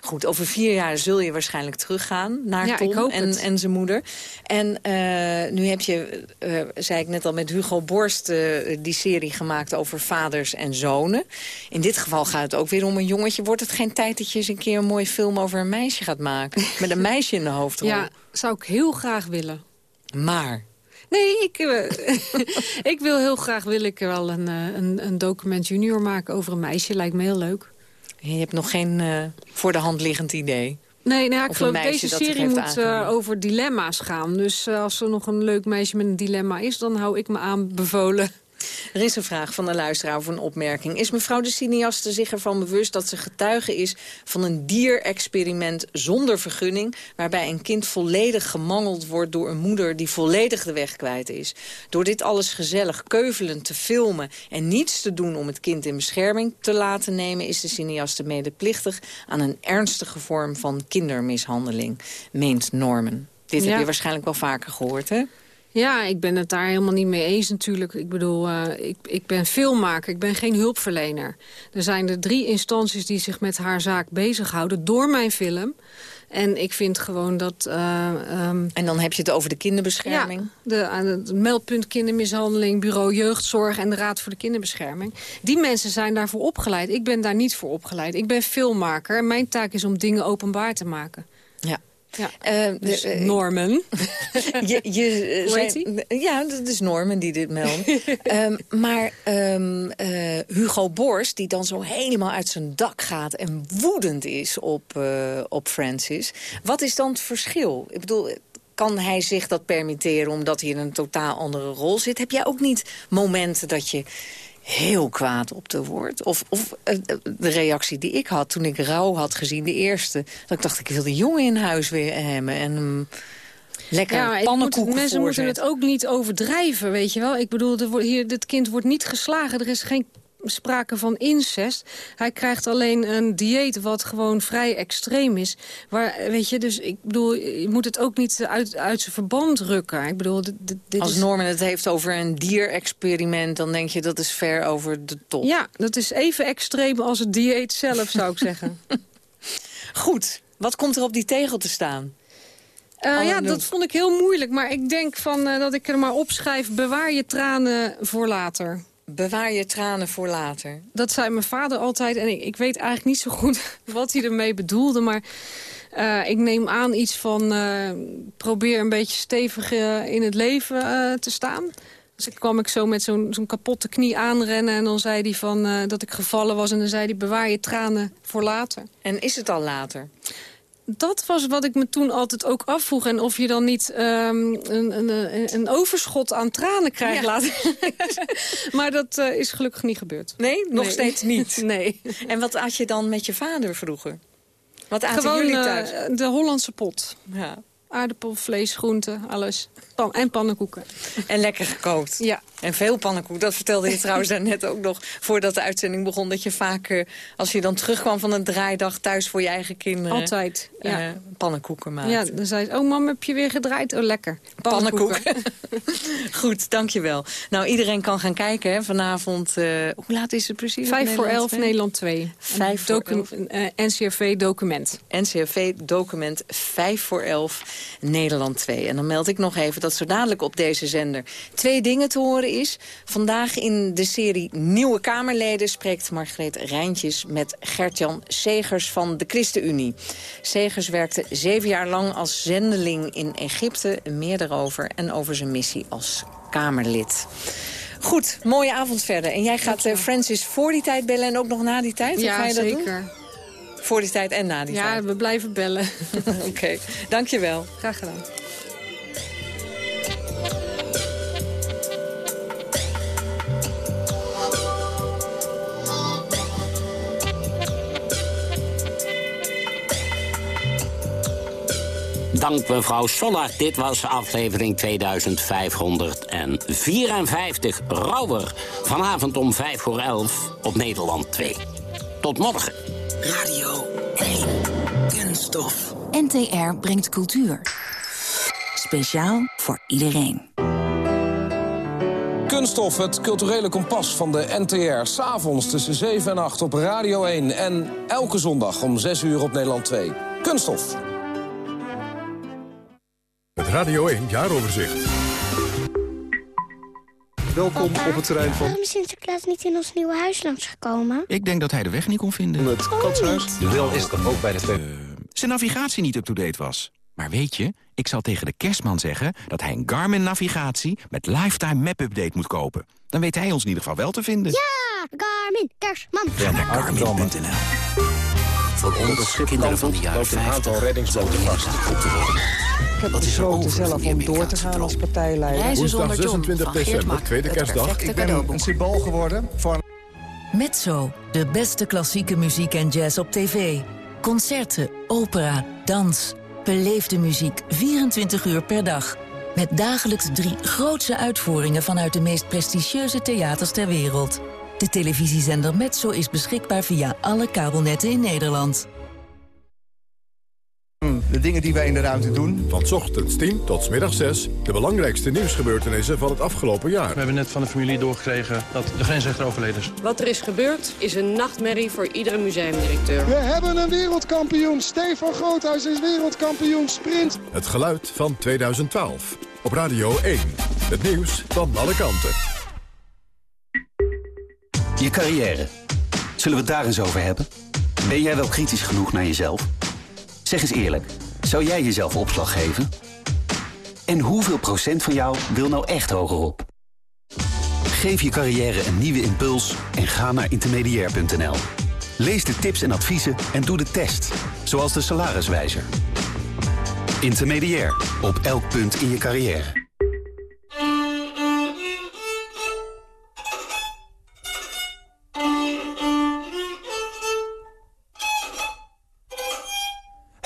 Goed, over vier jaar zul je waarschijnlijk teruggaan naar ja, Tom en, en zijn moeder. En uh, nu heb je, uh, zei ik net al, met Hugo Borst uh, die serie gemaakt over vaders en zonen. In dit geval gaat het ook weer om een jongetje. Wordt het geen tijd dat je eens een keer een mooie film over een meisje gaat maken? Met een meisje in de hoofdrol. <laughs> Ja, zou ik heel graag willen. Maar... Nee, ik, <laughs> ik wil heel graag wil ik wel een, een, een document junior maken over een meisje. Lijkt me heel leuk. Je hebt nog geen uh, voor de hand liggend idee? Nee, nou, ik geloof dat deze serie moet uh, over dilemma's gaan. Dus uh, als er nog een leuk meisje met een dilemma is... dan hou ik me aanbevolen er is een vraag van de luisteraar of een opmerking. Is mevrouw de cineaste zich ervan bewust dat ze getuige is... van een dierexperiment zonder vergunning... waarbij een kind volledig gemangeld wordt door een moeder... die volledig de weg kwijt is. Door dit alles gezellig keuvelend te filmen... en niets te doen om het kind in bescherming te laten nemen... is de cineaste medeplichtig aan een ernstige vorm van kindermishandeling, meent Norman. Dit ja. heb je waarschijnlijk wel vaker gehoord, hè? Ja, ik ben het daar helemaal niet mee eens natuurlijk. Ik bedoel, uh, ik, ik ben filmmaker, ik ben geen hulpverlener. Er zijn er drie instanties die zich met haar zaak bezighouden door mijn film. En ik vind gewoon dat... Uh, um, en dan heb je het over de kinderbescherming? Ja, de, het meldpunt kindermishandeling, bureau jeugdzorg en de Raad voor de Kinderbescherming. Die mensen zijn daarvoor opgeleid. Ik ben daar niet voor opgeleid. Ik ben filmmaker en mijn taak is om dingen openbaar te maken. Ja. Ja, uh, dus uh, Norman. <laughs> je, je, hij? Ja, dat is Norman die dit meldt. um, <laughs> maar um, uh, Hugo Borst, die dan zo helemaal uit zijn dak gaat... en woedend is op, op Francis. Wat is dan het verschil? Ik bedoel, kan hij zich dat permitteren omdat hij in een totaal andere rol zit? Heb jij ook niet momenten dat je heel kwaad op de woord. Of, of eh, de reactie die ik had toen ik rouw had gezien, de eerste. Dat ik dacht, ik wil de jongen in huis weer hebben. En um, lekker ja, pannenkoeken moet, Mensen moeten het ook niet overdrijven, weet je wel. Ik bedoel, er wordt, hier, dit kind wordt niet geslagen. Er is geen sprake van incest. Hij krijgt alleen een dieet wat gewoon vrij extreem is. Waar, weet je, dus ik bedoel, je moet het ook niet uit, uit zijn verband rukken. Ik bedoel, dit, dit Als Norman het heeft over een dierexperiment... dan denk je dat is ver over de top. Ja, dat is even extreem als het dieet zelf, zou ik zeggen. <laughs> Goed, wat komt er op die tegel te staan? Uh, ja, dat vond ik heel moeilijk. Maar ik denk van, uh, dat ik er maar opschrijf... bewaar je tranen voor later. Bewaar je tranen voor later. Dat zei mijn vader altijd. En ik, ik weet eigenlijk niet zo goed <laughs> wat hij ermee bedoelde. Maar uh, ik neem aan iets van... Uh, probeer een beetje stevig uh, in het leven te staan. Dus ik kwam ik zo met zo'n zo'n kapotte knie aanrennen. En dan zei hij van, dat ik gevallen was. En dan zei hij, bewaar je tranen voor later. En is het al later? Dat was wat ik me toen altijd ook afvroeg. En of je dan niet um, een, een, een, overschot aan tranen krijgt ja. later. <laughs> maar dat uh, is gelukkig niet gebeurd. Nee, nog nee. steeds niet? <laughs> nee. En wat had je dan met je vader vroeger? Wat aten Gewoon, jullie thuis? Uh, de Hollandse pot. Ja. Aardappel, vlees, groenten, alles. Pan en pannenkoeken. En lekker gekookt. Ja. En veel pannenkoek. Dat vertelde je trouwens <laughs> net ook nog voordat de uitzending begon. Dat je vaak, uh, als je dan terugkwam van een draaidag thuis voor je eigen kinderen... Altijd, ja. Uh, pannenkoeken maakte. Ja, dan zei ze, oh mam, heb je weer gedraaid? Oh, lekker. Pannenkoeken. <laughs> Goed, dankjewel. Nou, iedereen kan gaan kijken hè, vanavond. Uh, hoe laat is het precies? Vijf voor elf, Nederland 2. Vijf voor elf. NCRV-document. NCRV-document, vijf voor elf, Nederland 2. En dan meld ik nog even dat zo dadelijk op deze zender twee dingen te horen is. Vandaag in de serie Nieuwe Kamerleden spreekt Margreet Rijntjes met Gertjan Segers van de ChristenUnie. Segers werkte zeven jaar lang als zendeling in Egypte. Meer erover en over zijn missie als Kamerlid. Goed, mooie avond verder. En jij gaat uh, Francis voor die tijd bellen en ook nog na die tijd? Ja, ga je zeker. Doen? Voor die tijd en na die ja, tijd? Ja, we blijven bellen. <laughs> Oké, okay. dankjewel. Graag gedaan. Dank mevrouw Soller. Dit was aflevering 2554. Rauwer. Vanavond om 5 voor 11 op Nederland 2. Tot morgen. Radio 1. Kunststof. NTR brengt cultuur. Speciaal voor iedereen. Kunststof, het culturele kompas van de NTR. S'avonds tussen 7 en 8 op Radio 1. En elke zondag om 6 uur op Nederland 2. Kunststof. Het Radio 1 jaaroverzicht. Welkom op het terrein van... Waarom is Sinterklaas niet in ons nieuwe huis langsgekomen? Ik denk dat hij de weg niet kon vinden. Het katshuis. De wil is toch ook bij de twee... Uh, zijn navigatie niet up-to-date was. Maar weet je, ik zal tegen de kerstman zeggen... dat hij een Garmin-navigatie met lifetime map-update moet kopen. Dan weet hij ons in ieder geval wel te vinden. Ja, Garmin, kerstman. Ga naar garmin.nl Voor ons kinderen van de jaren 50 een aantal reddingsboten vast. Heb besloten zelf om door te gaan als partijleider. Woensdag 26 december, tweede kerstdag. Ik ben een symbool geworden voor... Mezzo, de beste klassieke muziek en jazz op tv. Concerten, opera, dans. Beleefde muziek 24 uur per dag. Met dagelijks drie grootse uitvoeringen vanuit de meest prestigieuze theaters ter wereld. De televisiezender Metso is beschikbaar via alle kabelnetten in Nederland. De dingen die wij in de ruimte doen. Van ochtends 10 tot middag 6. De belangrijkste nieuwsgebeurtenissen van het afgelopen jaar. We hebben net van de familie doorgekregen dat de grensrechter overleden is. Wat er is gebeurd is een nachtmerrie voor iedere museumdirecteur. We hebben een wereldkampioen. Stefan Groothuis is wereldkampioen sprint. Het geluid van 2012. Op Radio 1. Het nieuws van alle kanten. Je carrière. Zullen we het daar eens over hebben? Ben jij wel kritisch genoeg naar jezelf? Zeg eens eerlijk, zou jij jezelf opslag geven? En hoeveel procent van jou wil nou echt hogerop? Geef je carrière een nieuwe impuls en ga naar intermediair.nl. Lees de tips en adviezen en doe de test, zoals de salariswijzer. Intermediair, op elk punt in je carrière.